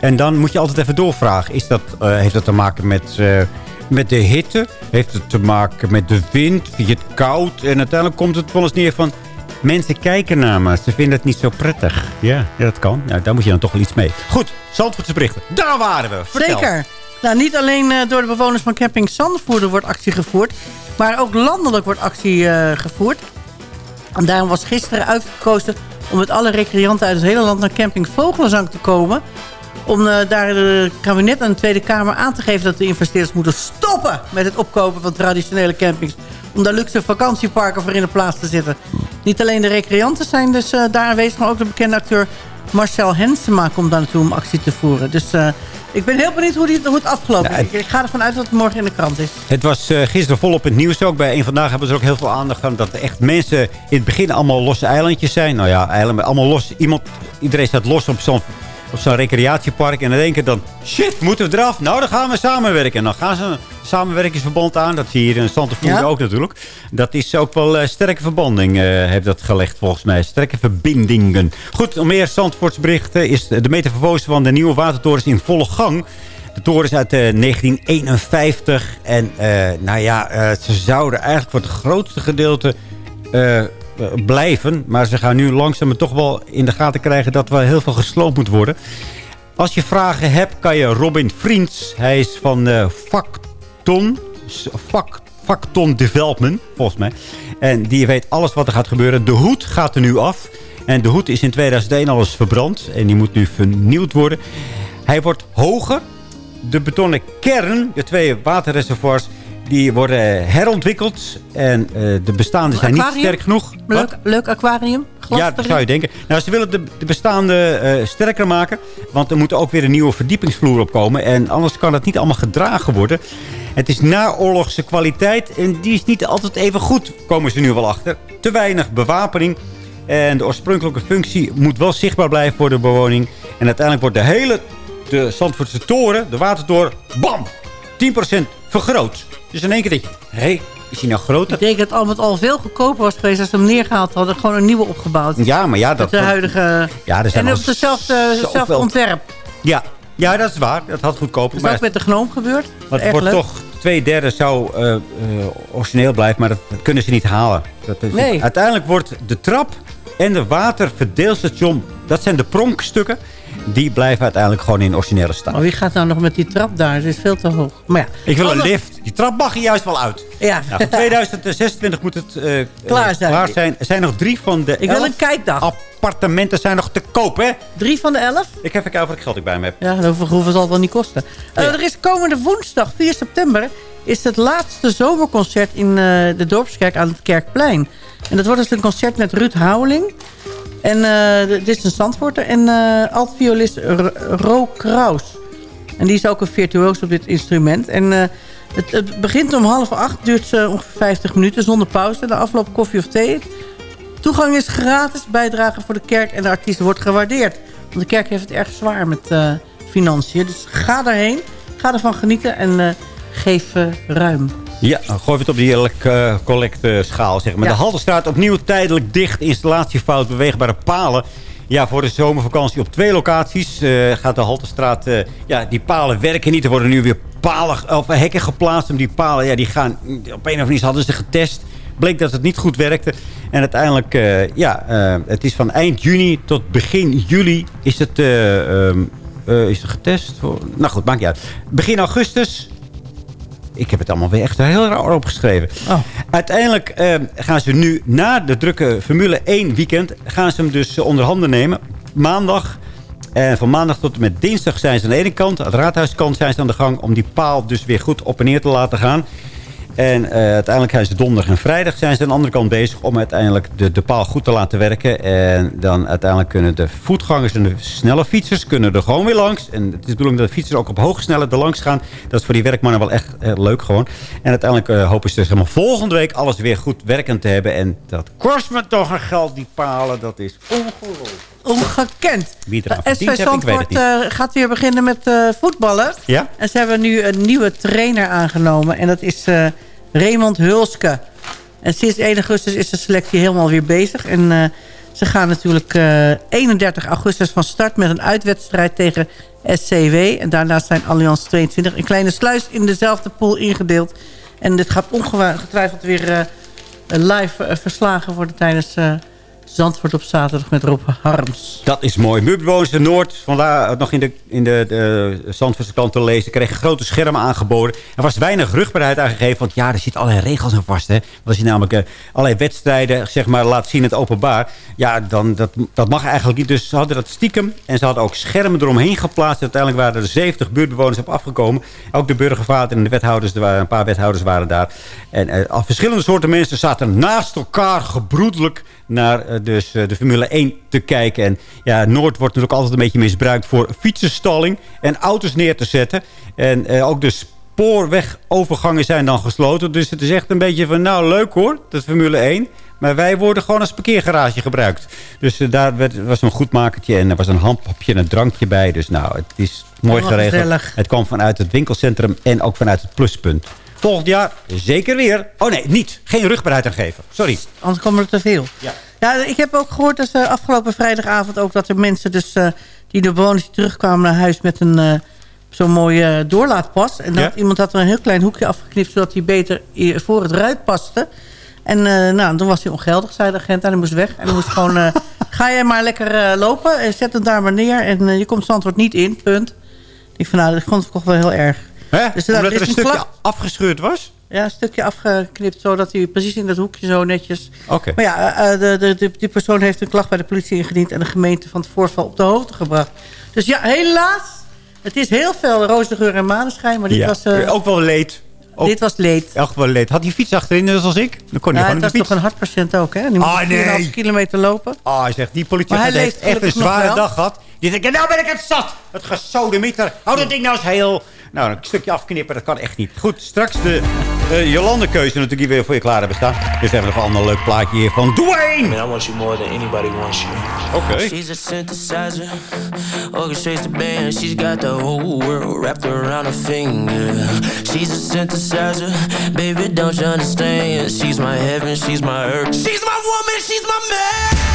En dan moet je altijd even doorvragen. Is dat, eh, heeft dat te maken met, eh, met de hitte? Heeft het te maken met de wind? Vind je het koud? En uiteindelijk komt het wel eens neer van... Mensen kijken naar me. Ze vinden het niet zo prettig. Ja, ja dat kan. Nou, daar moet je dan toch wel iets mee. Goed, Zandvoortse berichten. Daar waren we. Vertel. Zeker. Nou, niet alleen eh, door de bewoners van camping Zandvoerder wordt actie gevoerd... maar ook landelijk wordt actie eh, gevoerd. En daarom was gisteren uitgekozen om met alle recreanten uit het hele land... naar camping Vogelenzang te komen... om eh, daar het kabinet en de Tweede Kamer aan te geven... dat de investeerders moeten stoppen met het opkopen van traditionele campings... om daar luxe vakantieparken voor in de plaats te zetten. Niet alleen de recreanten zijn dus eh, daar aanwezig... maar ook de bekende acteur Marcel Hensema komt daar naartoe om actie te voeren. Dus eh, ik ben heel benieuwd hoe, die, hoe het afgelopen Ja, is. Ik, ga ervan uit dat het morgen in de krant is. Het was eh, gisteren volop in het nieuws ook. Bij een vandaag hebben ze ook heel veel aandacht aan dat echt mensen in het begin allemaal losse eilandjes zijn. Nou ja, eiland, allemaal los. Iemand, iedereen staat los op zo'n op zo'n recreatiepark. En dan denken dan, shit, moeten we eraf? Nou, dan gaan we samenwerken. En dan gaan ze een samenwerkingsverband aan. Dat zie je hier in Santervoer Ja? ook natuurlijk. Dat is ook wel eh, sterke verbanding, eh, heeft dat gelegd volgens mij. Sterke verbindingen. Goed, om meer Zandvoortsberichten is de verwozen van de nieuwe watertorens in volle gang. De toren is uit eh, 1951. En eh, nou ja, ze zouden eigenlijk voor het grootste gedeelte blijven. Maar ze gaan nu langzaam toch wel in de gaten krijgen dat wel heel veel gesloopt moet worden. Als je vragen hebt, kan je Robin Vriends. Hij is van eh Facton. Fac- Facton Development, volgens mij. En die weet alles wat er gaat gebeuren. De hoed gaat er nu af. En de hoed is in 2001 al eens verbrand. En die moet nu vernieuwd worden. Hij wordt hoger. De betonnen kern, de twee waterreservoirs, die worden herontwikkeld. En eh, de bestaande zijn niet Aquarium? sterk genoeg. Leuk, leuk aquarium. Glas Ja, dat zou je denken. Nou, ze willen de, de bestaande eh, sterker maken. Want er moet ook weer een nieuwe verdiepingsvloer op komen. En anders kan het niet allemaal gedragen worden. Het is naoorlogse kwaliteit. En die is niet altijd even goed, komen ze nu wel achter. Te weinig bewapening. En de oorspronkelijke functie moet wel zichtbaar blijven voor de bewoning. En uiteindelijk wordt de hele de Zandvoortse toren, de watertoren, bam, 10% vergroot. Dus in één keer denk je, hé, hey, is die nou groter? Ik denk dat het al met al veel goedkoper was geweest als ze hem neergehaald hadden. Gewoon een nieuwe opgebouwd. Ja, maar ja, dat... Met de huidige... Ja, er zijn en op dezelfde, hetzelfde zoveel- ontwerp. Ja, ja, dat is waar. Dat had goedkoper. Dat is maar ook met de gnoom gebeurd. Het wordt leuk. toch twee derde zou eh, eh, origineel blijven, maar dat, dat kunnen ze niet halen. Dat is, Nee. Uiteindelijk wordt de trap en de waterverdeelstation, dat zijn de pronkstukken, die blijven uiteindelijk gewoon in originele staat. Maar wie gaat nou nog met die trap daar? Het is veel te hoog. Maar ja. Ik wil een lift. Die trap mag er juist wel uit. Ja. Nou, voor 2026 moet het eh, Klaar eh, zijn. klaar zijn. Er zijn nog drie van de Ik wil een kijkdag. appartementen zijn nog te koop, hè? Drie van de elf? Ik heb even kijken of ik geld ik bij me heb. Ja, hoeveel, hoeveel zal het wel niet kosten? Eh, er is komende woensdag, 4 september... is het laatste zomerconcert in de Dorpskerk aan het Kerkplein. En dat wordt dus een concert met Ruud Houweling. En eh, dit is een Zandvoorter. En eh altviolist Ro Kraus. En die is ook een virtuoos op dit instrument. En eh, het, het begint om half acht. Duurt eh, ongeveer 50 minuten zonder pauze. De afloop koffie of thee. Toegang is gratis. Bijdrage voor de kerk en de artiesten wordt gewaardeerd. Want de kerk heeft het erg zwaar met financiën. Dus ga daarheen. Ga ervan genieten. En geef ruim. Ja, gooi het op die uh, collectschaal, zeg maar. Ja. De Halterstraat opnieuw tijdelijk dicht. Installatiefout, beweegbare palen. Ja, voor de zomervakantie op twee locaties eh, gaat de Halterstraat... ja, die palen werken niet. Er worden nu weer palen, of hekken geplaatst. En die palen, ja, die gaan... Op een of andere manier hadden ze getest. Bleek dat het niet goed werkte. En uiteindelijk, ja, het is van eind juni tot begin juli is het, eh, is het getest. Nou goed, maakt niet uit. Begin augustus ik heb het allemaal weer echt heel raar opgeschreven. Uiteindelijk eh, gaan ze nu na de drukke Formule 1 weekend... gaan ze hem dus eh, onder handen nemen. Maandag. En van maandag tot en met dinsdag zijn ze aan de ene kant. Aan de raadhuiskant zijn ze aan de gang... om die paal dus weer goed op en neer te laten gaan. En eh, uiteindelijk zijn ze donderdag en vrijdag zijn ze aan de andere kant bezig... om uiteindelijk de, de paal goed te laten werken. En dan uiteindelijk kunnen de voetgangers en de snelle fietsers... kunnen er gewoon weer langs. En het is de bedoeling dat de fietsers ook op hoge snelheid er langs gaan. Dat is voor die werkmannen wel echt eh, leuk gewoon. En uiteindelijk eh, hopen ze dus helemaal volgende week... alles weer goed werkend te hebben. En dat kost me toch een geld, die palen. Dat is ongelooflijk. Ongekend. Wie SV ik weet het Zandvoort gaat weer beginnen met voetballen. Ja? En ze hebben nu een nieuwe trainer aangenomen. En dat is Raymond Hulske. En sinds 1 augustus is de selectie helemaal weer bezig. En eh, Ze gaan natuurlijk eh, 31 augustus van start met een uitwedstrijd tegen SCW. En daarnaast zijn Allianz 22 een kleine sluis in dezelfde pool ingedeeld. En dit gaat ongetwijfeld weer eh, live eh, verslagen worden tijdens eh, Zandvoort op zaterdag met Rob Harms. Dat is mooi. Buurtbewoners in Noord, vandaar nog in de, in de, de Zandvoortse krant te lezen... kregen grote schermen aangeboden. Er was weinig rugbaarheid aangegeven, want ja, er zitten allerlei regels aan vast. Hè. Als je namelijk eh, allerlei wedstrijden zeg maar, laat zien in het openbaar... ja, dan, dat, dat mag eigenlijk niet. Dus ze hadden dat stiekem en ze hadden ook schermen eromheen geplaatst. Uiteindelijk waren er 70 buurtbewoners op afgekomen. Ook de burgervader en de wethouders, er waren, een paar wethouders waren daar. En al verschillende soorten mensen zaten naast elkaar gebroedelijk naar eh, dus, eh, de Formule 1 te kijken. En ja, Noord wordt natuurlijk altijd een beetje misbruikt voor fietsenstalling en auto's neer te zetten. En eh, ook de spoorwegovergangen zijn dan gesloten. Dus het is echt een beetje van, nou leuk hoor, dat Formule 1. Maar wij worden gewoon als parkeergarage gebruikt. Dus daar werd, was een goedmakertje en er was een handpapje en een drankje bij. Dus nou, het is mooi geregeld. gezellig. Het kwam vanuit het winkelcentrum en ook vanuit het pluspunt. Volgend jaar zeker weer. Oh nee, niet. Geen rugbaarheid aan geven. Sorry. Anders komen er te veel. Ja. Ja, ik heb ook gehoord dat eh, afgelopen vrijdagavond ook dat er mensen dus eh, die de bewoners die terugkwamen naar huis met een eh, zo'n mooie doorlaatpas. En dat Ja. iemand had er een heel klein hoekje afgeknipt zodat hij beter voor het ruit paste. En nou, toen was hij ongeldig, zei de agent. En hij moest weg. En hij moest gewoon, ga jij maar lekker lopen en zet het daar maar neer. En je komt Zandvoort niet in, punt. Ik van nou, dat vond ik toch wel heel erg. Hè? Dus Omdat is er een een stukje klap. afgescheurd was? Ja, een stukje afgeknipt, zodat hij precies in dat hoekje zo netjes... Oké. Maar ja, eh, eh, de, de, de- die persoon heeft een klacht bij de politie ingediend... en de gemeente van het voorval op de hoogte gebracht. Dus ja, helaas, het is heel veel roze geur en maneschijn... maar dit ja. was... eh, ook wel leed. Ook, dit was leed. Echt wel leed. Had hij fiets achterin, net als ik? Dan kon hij Ja, gewoon was de toch een hartpatiënt ook, hè? Die moest Ah, nee. 4,5 kilometer lopen. Ah, hij zegt, die politie heeft echt een zware dag gehad. Die denkt, nou ben ik het zat. Het gesodemieter. Hou dat ding nou eens heel. Nou, een stukje afknippen, dat kan echt niet. Goed, straks de uh, Jolande-keuze natuurlijk die weer voor je klaar hebben staan. Dus hebben we nog een ander leuk plaatje hier van Dwayne. I mean, I want you more than anybody wants you. Oké. She's a synthesizer, orchestrates the band. She's got the whole world wrapped around her finger. She's a synthesizer, baby, don't you understand? She's my heaven, she's my earth. She's my woman, she's my man.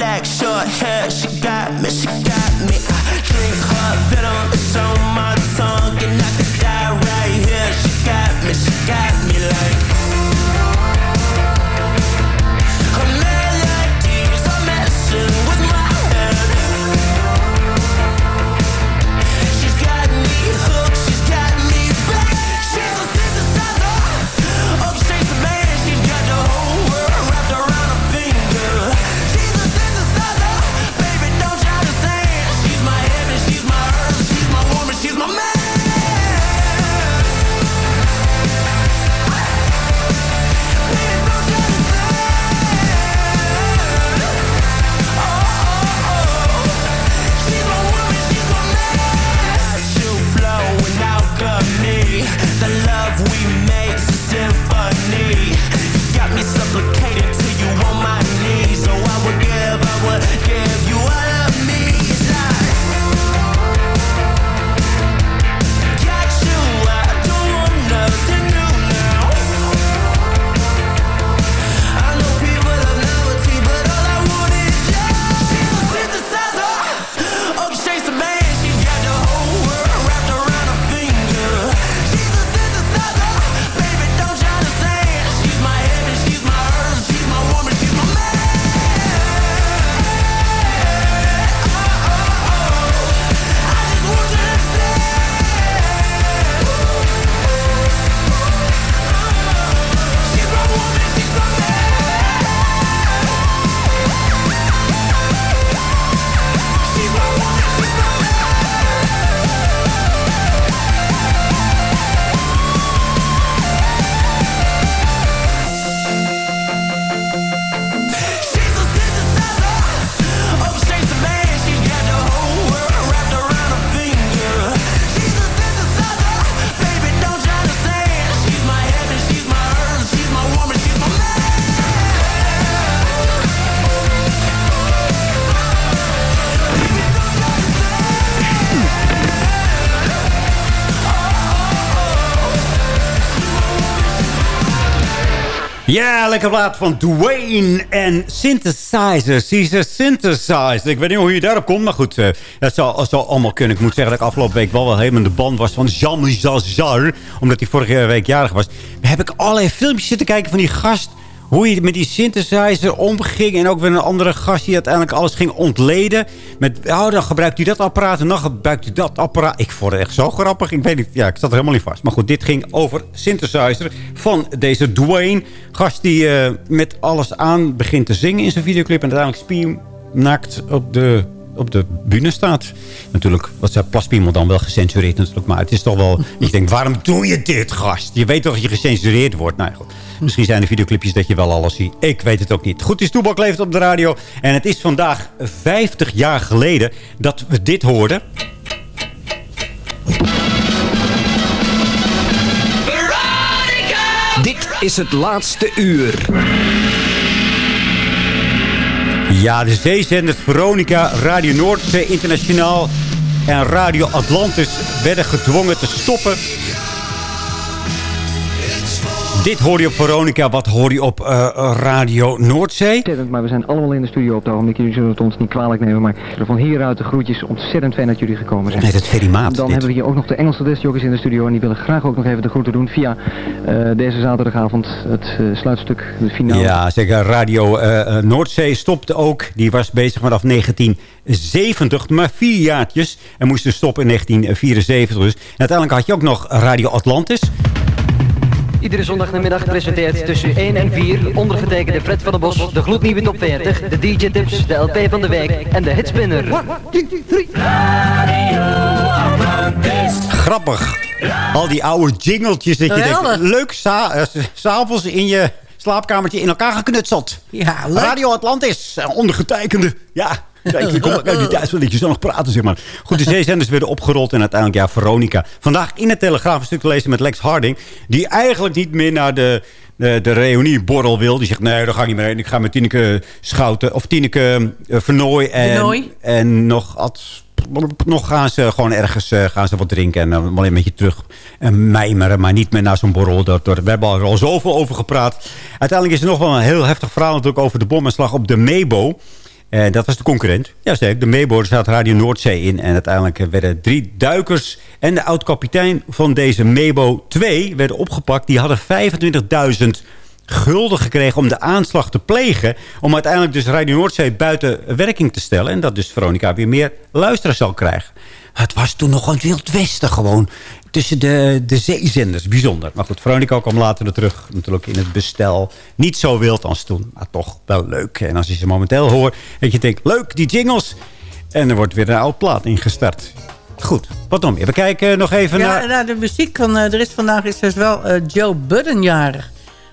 Black short hair. She got me, she got me. I drink her venom, it's on Ja, lekker plaat van Dwayne en Synthesizer. Caesar Synthesizer. Ik weet niet hoe je daarop komt, maar goed. eh, dat zou, dat zou allemaal kunnen. Ik moet zeggen dat ik afgelopen week wel wel helemaal de band was van Jean-Michel. Omdat hij vorige week jarig was. Heb ik allerlei filmpjes zitten kijken van die gast. Hoe je met die synthesizer omging. En ook weer een andere gast die uiteindelijk alles ging ontleden. Met, oh, dan gebruikt hij dat apparaat en dan gebruikt hij dat apparaat. Ik vond het echt zo grappig. Ik weet niet, ja, ik zat er helemaal niet vast. Maar goed, dit ging over synthesizer van deze Dwayne. Gast die eh, met alles aan begint te zingen in zijn videoclip. En uiteindelijk spiernaakt op de op de bühne staat. Natuurlijk was zijn plaspiemel dan wel gecensureerd natuurlijk. Maar het is toch wel... Ik denk, waarom doe je dit, gast? Je weet toch dat je gecensureerd wordt? Nou ja, goed. Misschien zijn er videoclipjes dat je wel alles ziet. Ik weet het ook niet. Goed, is Toebak leeft op de radio. En het is vandaag 50 jaar geleden dat we dit hoorden. Dit is het laatste uur. Ja, de zeezenders Veronica, Radio Noordzee Internationaal en Radio Atlantis werden gedwongen te stoppen. Dit hoor je op Veronica, wat hoor je op eh, Radio Noordzee? Ontzettend, maar we zijn allemaal in de studio op het ogenblik. Jullie zullen het ons niet kwalijk nemen, maar van hieruit de groetjes. Ontzettend fijn dat jullie gekomen zijn. Nee, dat is very maat, Dan dit. hebben we hier ook nog de Engelse discjockeys in de studio. En die willen graag ook nog even de groeten doen via eh, deze zaterdagavond. Het eh, sluitstuk, de finale. Ja, zeker. Radio Noordzee stopte ook. Die was bezig vanaf 1970, maar vier jaartjes. En moest dus stoppen in 1974 dus. En uiteindelijk had je ook nog Radio Atlantis. Iedere zondagnamiddag presenteert tussen 1 en 4 ondergetekende Fred van der Bos de gloednieuwe top 40, de DJ-tips, de LP van de week en de hitspinner. Grappig. Al die oude jingeltjes dat je denkt. Leuk eh, s'avonds in je slaapkamertje in elkaar geknutseld. Ja, leuk. Radio Atlantis, eh, ondergetekende. Ja, kijk, je komt ook uit die tijd dat je zo nog praten, zeg maar. Goed, de zeezenders werden opgerold en uiteindelijk, ja, Veronica. Vandaag in het Telegraaf een stuk te lezen met Lex Harding. Die eigenlijk niet meer naar de, de, de reunieborrel wil. Die zegt, nee, daar ga ik niet meer heen. Ik ga met Tineke Schouten, of Tineke uh, Vernooy en, Vernooy. en nog... Ad, nog gaan ze gewoon ergens eh, gaan ze wat drinken en dan wel een beetje terug en mijmeren, maar niet meer naar zo'n borrel. Dat, dat, we hebben er al zoveel over gepraat. Uiteindelijk is er nog wel een heel heftig verhaal natuurlijk over de bomaanslag op de Mebo. Eh, dat was de concurrent. Ja, zeker. De Mebo, er staat Radio Noordzee in. En uiteindelijk werden drie duikers en de oud-kapitein van deze Mebo 2 werden opgepakt. Die hadden 25.000 gulden gekregen om de aanslag te plegen. Om uiteindelijk dus Radio Noordzee buiten werking te stellen. En dat dus Veronica weer meer luisteraars zal krijgen. Het was toen nog een wild westen gewoon. Tussen de, de zeezenders. Bijzonder. Maar goed, Veronica kwam later weer terug. Natuurlijk in het bestel. Niet zo wild als toen. Maar toch wel leuk. En als je ze momenteel hoort. Dat je denkt, leuk die jingles. En er wordt weer een oud plaat ingestart. Goed, wat dan meer? We kijken nog even Ja, naar... nou, de muziek van... eh, er is vandaag is dus wel eh, Joe Budden jarig.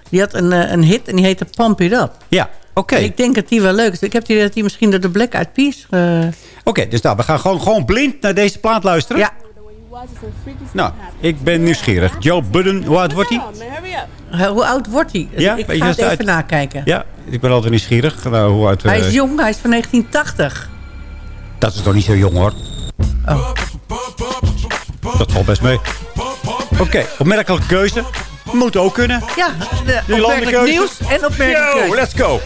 Die had een, eh, een hit en die heette Pump It Up. Ja, oké. Ik denk dat die wel leuk is. Ik heb die dat die misschien door de Black Eyed Peas... eh, Oké, dus nou, we gaan gewoon, gewoon blind naar deze plaat luisteren. Ja. Nou, ik ben nieuwsgierig. Joe Budden, hoe oud wordt hij? eh, hoe oud wordt hij? Ja, ik ga het even uit- nakijken. Ja, ik ben altijd nieuwsgierig. Nou, hoe oud, Hij eh, is jong, hij is van 1980. Dat is toch niet zo jong hoor. Oh. Dat valt best mee. Oké, opmerkelijke keuze. Moet ook kunnen. Ja, de, opmerkelijk nieuws en opmerkelijk Yo, let's go.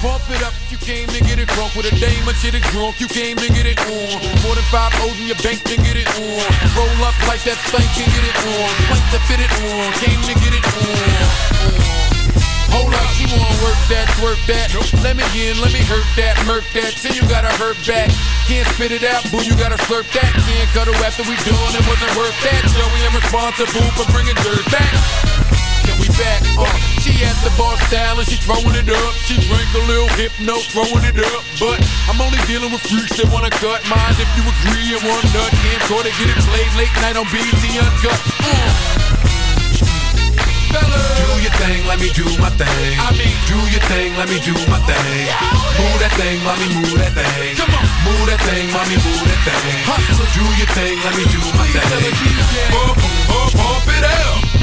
Pump it up, you came to get it drunk with a dame or shit it drunk, you came to get it on. More than five O's in your bank to get it on. Roll up like that thing can get it on. Plank to fit it on, came to get it on. on. Hold up, she wanna work that, work that. Let me in, let me hurt that, murk that. Till you gotta hurt back. Can't spit it out, boo, you gotta slurp that. Can't cuddle after we done, it wasn't worth that. Joey, I'm responsible for bringing dirt back. Can we back up? She at the bar style and she throwing it up. She drank a little hypno, throwing it up. But I'm only dealing with freaks that wanna cut mine. If you agree and one nut, can't try to get it played late night on BT Uncut. Uh. Fellas. Do your thing, let me do my thing. I mean, do your thing, let me do my thing. Move that thing, mommy, move that thing. Come on, move that thing, mommy, move that thing. Hustle, do your thing, let me do my thing. Pump, pump, pump it up.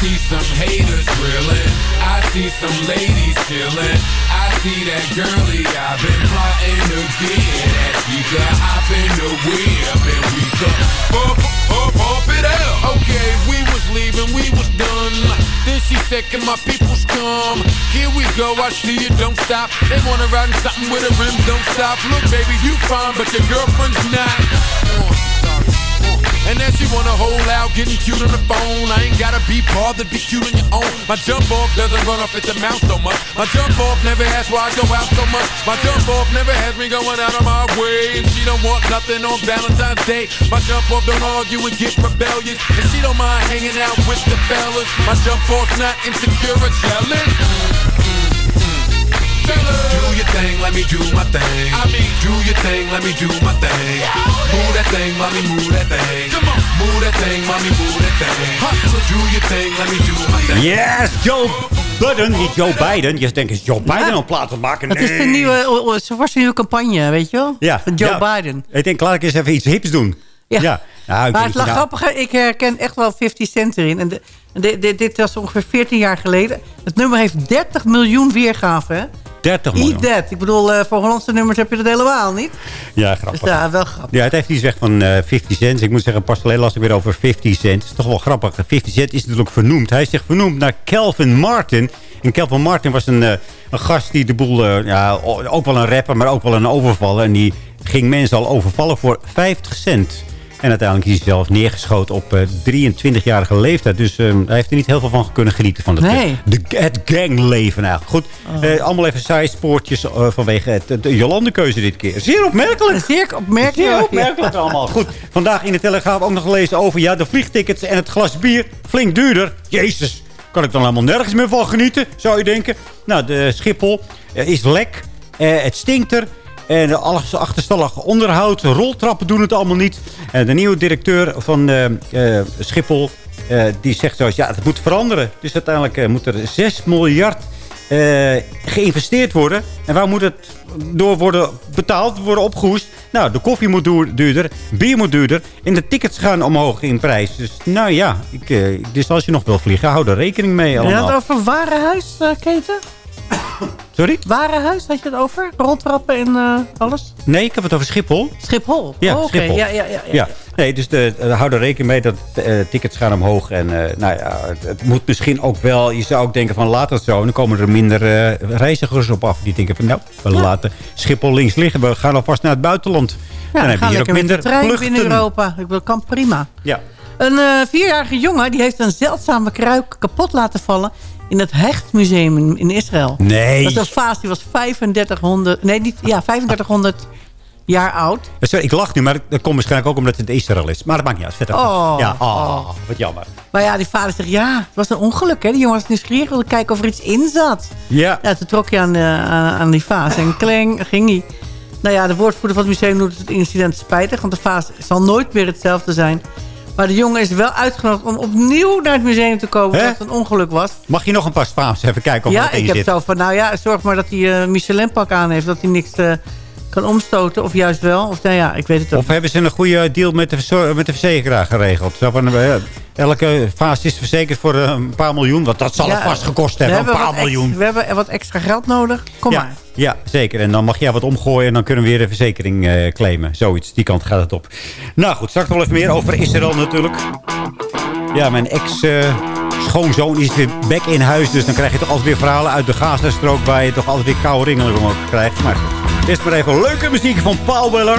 I see some haters drilling. I see some ladies chilling. I see that girlie I've been plotting to get that she could hop in the whip and we could bump, bump, bump it out. Okay, we was leaving, we was done. Then she said, can my peoples come? Here we go, I see you, don't stop. They wanna ride in something with a rim, don't stop. Look, baby, you fine, but your girlfriend's not. Uh, and then she wanna hold out, getting cute on the phone. I ain't gotta be bothered, be cute on your own. My jump off doesn't run off at the mouth so much. My jump off never asks why I go out so much. My jump off never has me going out of my way. And she don't want nothing on Valentine's Day. My jump off don't argue and get rebellious. And she don't mind hanging out with the fellas. My jump off's not insecure or jealous. Do your thing, let me do my thing. I mean, do your thing, let me do my thing. Move that thing, mommy, move that thing. Come on, move that thing, mommy, move that thing. Do your thing, let me do my thing. Yes, Joe Biden, niet Joe Biden. Je denkt, is Joe Biden een plaat te maken? Dat is de Nee. nieuwe, zo was een nieuwe campagne, weet je wel? Ja, Van Joe ja. Biden. Ik denk, laat ik eens even iets hips doen. Ja. ja. Nou, Maar het lag nou, grappig, ik herken echt wel 50 Cent erin. En de, en de- de- dit was ongeveer 14 jaar geleden. Het nummer heeft 30 miljoen weergaven, hè? 30 miljoen. Eat that. Ik bedoel, eh, voor Hollandse nummers heb je dat helemaal niet. Ja, Dus grappig. ja, wel grappig. Ja, het heeft iets weg van eh 50 cent. Ik moet zeggen, pas geleden las ik weer over 50 cent. Het is toch wel grappig. 50 cent is natuurlijk vernoemd. Hij is zich vernoemd naar Calvin Martin. En Calvin Martin was een, eh, een gast die de boel... eh, ja, ook wel een rapper, maar ook wel een overvaller. En die ging mensen al overvallen voor 50 cent. En uiteindelijk is hij zelf neergeschoten op eh, 23-jarige leeftijd. Dus eh, hij heeft er niet heel veel van kunnen genieten. Van het, Nee. de, het gangleven eigenlijk. Goed, eh, allemaal even zijspoortjes eh, vanwege het, de Jolandekeuze dit keer. Zeer opmerkelijk. Zeer opmerkelijk. Zeer opmerkelijk allemaal. Goed, vandaag in de Telegraaf ook nog gelezen over... ja, de vliegtickets en het glas bier flink duurder. Jezus, kan ik dan helemaal nergens meer van genieten, zou je denken. Nou, de Schiphol eh, is lek. Eh, het stinkt er. En alles achterstallig onderhoud. Roltrappen doen het allemaal niet. En de nieuwe directeur van eh, eh, Schiphol... eh, die zegt zoals, ja, het moet veranderen. Dus uiteindelijk eh, moet er 6 miljard eh, geïnvesteerd worden. En waar moet het door worden betaald, worden opgehoest? Nou, de koffie moet duur- duurder, bier moet duurder... en de tickets gaan omhoog in prijs. Dus nou ja, ik, eh, dus als je nog wil vliegen, hou er rekening mee Je allemaal. had het over warenhuisketen? Sorry? Warenhuis had je het over? Roltrappen en eh, alles? Nee, ik heb het over Schiphol. Schiphol? Ja, Oh, oké. Schiphol. Ja, ja, ja, ja, Ja, nee, dus de, eh, hou er rekening mee dat eh, tickets gaan omhoog. En nou ja, het, het moet misschien ook wel... Je zou ook denken van laat het zo. En dan komen er minder reizigers op af. Die denken van nou, we laten Schiphol links liggen. We gaan alvast naar het buitenland. Ja, dan dan heb je gaan hier ook minder trein vluchten. binnen Europa. Ik bedoel, kan prima. Ja. Een vierjarige jongen die heeft een zeldzame kruik kapot laten vallen... in het Hechtmuseum in, in Israël. Nee. Dat is een vaas die was 3500... Nee, niet, ja, 3500 jaar oud. Eh, Sorry, ik lach nu, maar dat komt waarschijnlijk ook omdat het Israël is. Maar dat maakt niet uit. Verder. Oh, ja, oh, oh. wat jammer. Maar ja, die vader zegt, ja, het was een ongeluk. Hè? Die jongen was nieuwsgierig, wilde kijken of er iets in zat. Ja. Ja, toen trok hij aan, de, aan, aan die vaas en kleng ging hij. Nou ja, de woordvoerder van het museum noemt het incident spijtig... want de vaas zal nooit meer hetzelfde zijn. Maar de jongen is wel uitgenodigd om opnieuw naar het museum te komen... Omdat het een ongeluk was. Mag je nog een paar Spaans even kijken of er ja, wat in ik heb zit? zo van, nou ja, zorg maar dat hij een uh, Michelin-pak aan heeft... dat hij niks eh, kan omstoten, of juist wel. Of nou ja, ik weet het ook Of hebben ze een goede deal met de, met de verzekeraar geregeld? Zo van, eh, elke fase is verzekerd voor eh, een paar miljoen. Want dat zal Ja, het vast gekost hebben, een paar ex- miljoen. we hebben wat extra geld nodig. Kom ja, maar. ja, zeker. En dan mag jij wat omgooien en dan kunnen we weer een verzekering eh, claimen. Zoiets, die kant gaat het op. Nou goed, straks wel even meer over Israël natuurlijk. Ja, mijn ex-schoonzoon is weer back in huis. Dus dan krijg je toch altijd weer verhalen uit de Gazastrook... waar je toch altijd weer koude ringelen omhoog krijgt. Maar eerst maar even leuke muziek van Paul Weller.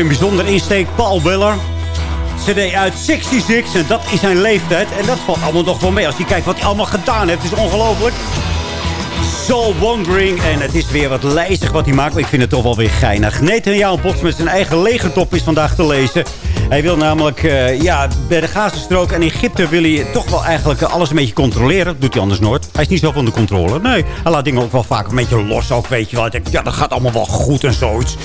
Een bijzonder insteek. Paul Weller. CD uit 66. En dat is zijn leeftijd. En dat valt allemaal nog wel mee. Als je kijkt wat hij allemaal gedaan heeft. Is ongelooflijk. Soul Wandering. En het is weer wat lijzig wat hij maakt. Maar ik vind het toch wel weer geinig. Netanyahu Bots met zijn eigen legertop is vandaag te lezen. Hij wil namelijk eh, ja, bij de Gazastrook en Egypte wil hij toch wel eigenlijk alles een beetje controleren. Dat doet hij anders nooit. Hij is niet zo van de controle. Nee, hij laat dingen ook wel vaak een beetje los ook, weet je wel. Ja, dat gaat allemaal wel goed en zoiets.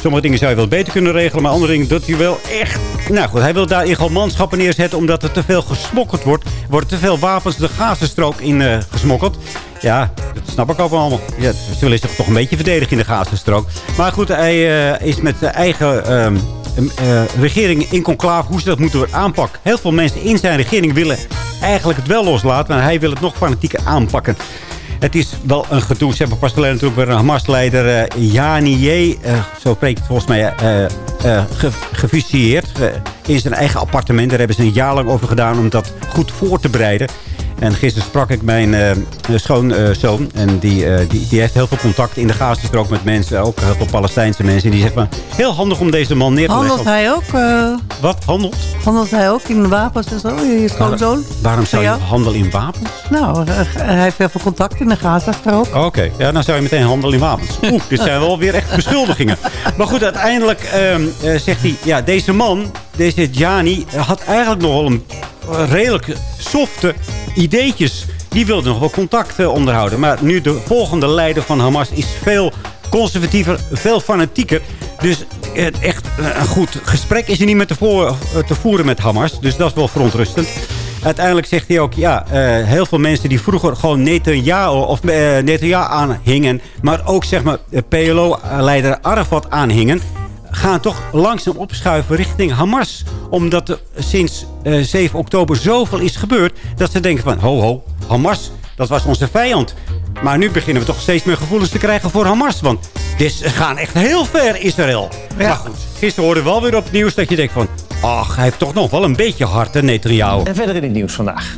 Sommige dingen zou je wel beter kunnen regelen, maar andere dingen doet hij wel echt. Nou goed, hij wil daar in gewoon manschappen neerzetten omdat er te veel gesmokkeld wordt. Worden te veel wapens de Gazastrook in eh, gesmokkeld. Ja, dat snap ik ook allemaal. Ja, ze willen zich toch een beetje verdedigen in de Gazastrook. Maar goed, hij eh, is met zijn eigen ehm, eh, regering in conclave hoe ze dat moeten aanpakken. Heel veel mensen in zijn regering willen eigenlijk het wel loslaten, maar hij wil het nog fanatieker aanpakken. Het is wel een gedoe. Ze hebben pas geleden natuurlijk een Hamas-leider uh, Janier, eh, zo spreekt volgens mij, eh eh, ge gefusilleerd. eh, in zijn eigen appartement. Daar hebben ze een jaar lang over gedaan om dat goed voor te bereiden. En gisteren sprak ik mijn eh, schoonzoon. en die, eh, die, die heeft heel veel contact in de Gazastrook met mensen. Ook heel veel Palestijnse mensen. En die zegt van, heel handig om deze man neer te Handelt leggen. hij ook? eh, Wat? Handelt? handelt hij ook in wapens en zo? Je schoonzoon? Waarom zou je handelen in wapens? Nou, eh, hij heeft heel veel contact in de Gazastrook. Oké, ja, dan zou je meteen handelen in wapens. Oeh, dit zijn wel weer echt beschuldigingen. Maar goed, uiteindelijk ehm, eh, zegt hij... Ja, deze man, deze Gianni, eh, had eigenlijk nog wel een eh, redelijk softe ideetjes. Die wilde nog wel contact eh, onderhouden. Maar nu de volgende leider van Hamas is veel conservatiever, veel fanatieker. Dus eh, echt eh, een goed gesprek is er niet meer te, voeren met Hamas. Dus dat is wel verontrustend. Uiteindelijk zegt hij ook, ja, heel veel mensen die vroeger gewoon Netanyahu of eh, Netanyahu aanhingen, maar ook zeg maar de PLO-leider Arafat aanhingen, gaan toch langzaam opschuiven richting Hamas. Omdat er sinds eh, 7 oktober zoveel is gebeurd, dat ze denken van, ho ho, Hamas, dat was onze vijand. Maar nu beginnen we toch steeds meer gevoelens te krijgen voor Hamas. Want dit ze gaan echt heel ver, Israël. Maar goed, gisteren hoorden we wel weer op het nieuws dat je denkt van... Ach, hij heeft toch nog wel een beetje hart, hè, Netanyahu. En verder in het nieuws vandaag.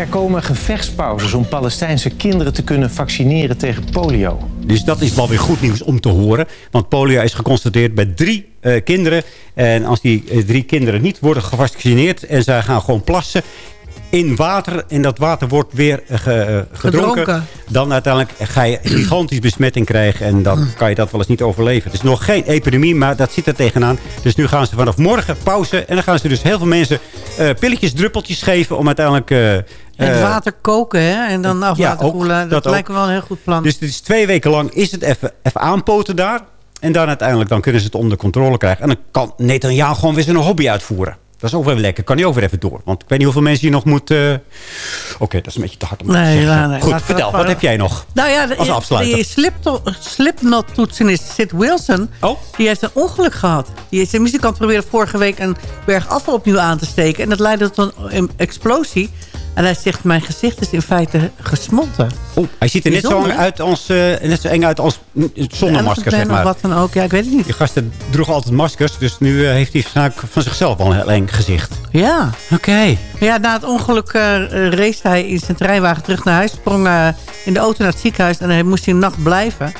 Er komen gevechtspauzes om Palestijnse kinderen te kunnen vaccineren tegen polio. Dus dat is wel weer goed nieuws om te horen. Want polio is geconstateerd bij drie eh, kinderen. En als die eh, drie kinderen niet worden gevaccineerd... en zij gaan gewoon plassen in water... en dat water wordt weer eh, ge- gedronken... Gedronken. dan uiteindelijk ga je een gigantische besmetting krijgen... en dan kan je dat wel eens niet overleven. Het is nog geen epidemie, maar dat zit er tegenaan. Dus nu gaan ze vanaf morgen pauze... en dan gaan ze dus heel veel mensen eh, pilletjes, druppeltjes geven... om uiteindelijk... eh, Het eh, water koken, hè? En dan af laten koelen. Dat, lijkt me wel een heel goed plan. dus het is twee weken lang is het even, even aanpoten daar. En dan uiteindelijk dan kunnen ze het onder controle krijgen. En dan kan Netanyahu gewoon weer zijn hobby uitvoeren. Dat is ook wel lekker. Kan hij ook weer even door. Want ik weet niet hoeveel mensen hier nog moet... eh, Oké, dat is een beetje te hard om te zeggen. nee, Goed, vertel. Wat heb jij nog? Nou ja, Als afsluiter. die slipknot-toetsenist Sid Wilson... Oh? die heeft een ongeluk gehad. Die is een muzikant probeerde vorige week een berg afval opnieuw aan te steken. En dat leidde tot een explosie. En hij zegt, mijn gezicht is in feite gesmolten. Oh, hij ziet er net zo, uit als, eh, net zo eng uit als zonder masker, zeg Of maar. wat dan ook, ja, ik weet het niet. Die gasten droegen altijd maskers. Dus nu eh, heeft hij waarschijnlijk van zichzelf al een heel eng gezicht. Ja. Oké. Ja, na het ongeluk eh eh, race hij in zijn treinwagen terug naar huis. Sprong in de auto naar het ziekenhuis en hij moest hij een nacht blijven.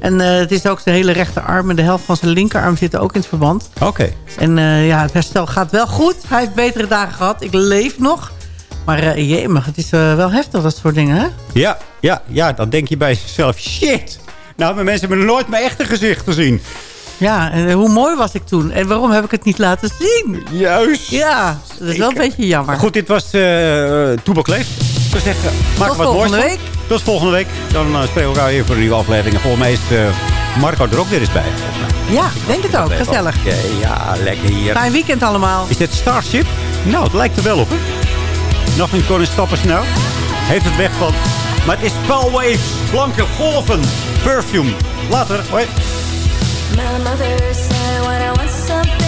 En het is ook zijn hele rechterarm en de helft van zijn linkerarm zitten ook in het verband. Oké. En ja, het herstel gaat wel goed. Hij heeft betere dagen gehad. Ik leef nog. Maar uh, jemig, het is uh, wel heftig, dat soort dingen, hè? Ja, ja, ja, dan denk je bij jezelf, shit. Nou, mijn mensen hebben nooit mijn echte gezicht gezien. Ja, en hoe mooi was ik toen? En waarom heb ik het niet laten zien? Juist. Ja, dat is wel een beetje jammer. Goed, dit was uh, Toebak Leeft. Ik zou zeggen, maak Tot wat volgende moois week. Van. Tot volgende week. Dan uh, spreken we elkaar weer voor een nieuwe aflevering. En volgens mij is uh, Marco er ook weer eens bij. Ja, ik denk het ook. Gezellig. Okay, ja, lekker hier. Fijn weekend allemaal. Is dit Starship? Nou, het lijkt er wel op, hè? Een koning stappen snel. Heeft het weg van. Maar het is Paul Waves. Blanke golven. Perfume. Later. Hoi. My mother said when I want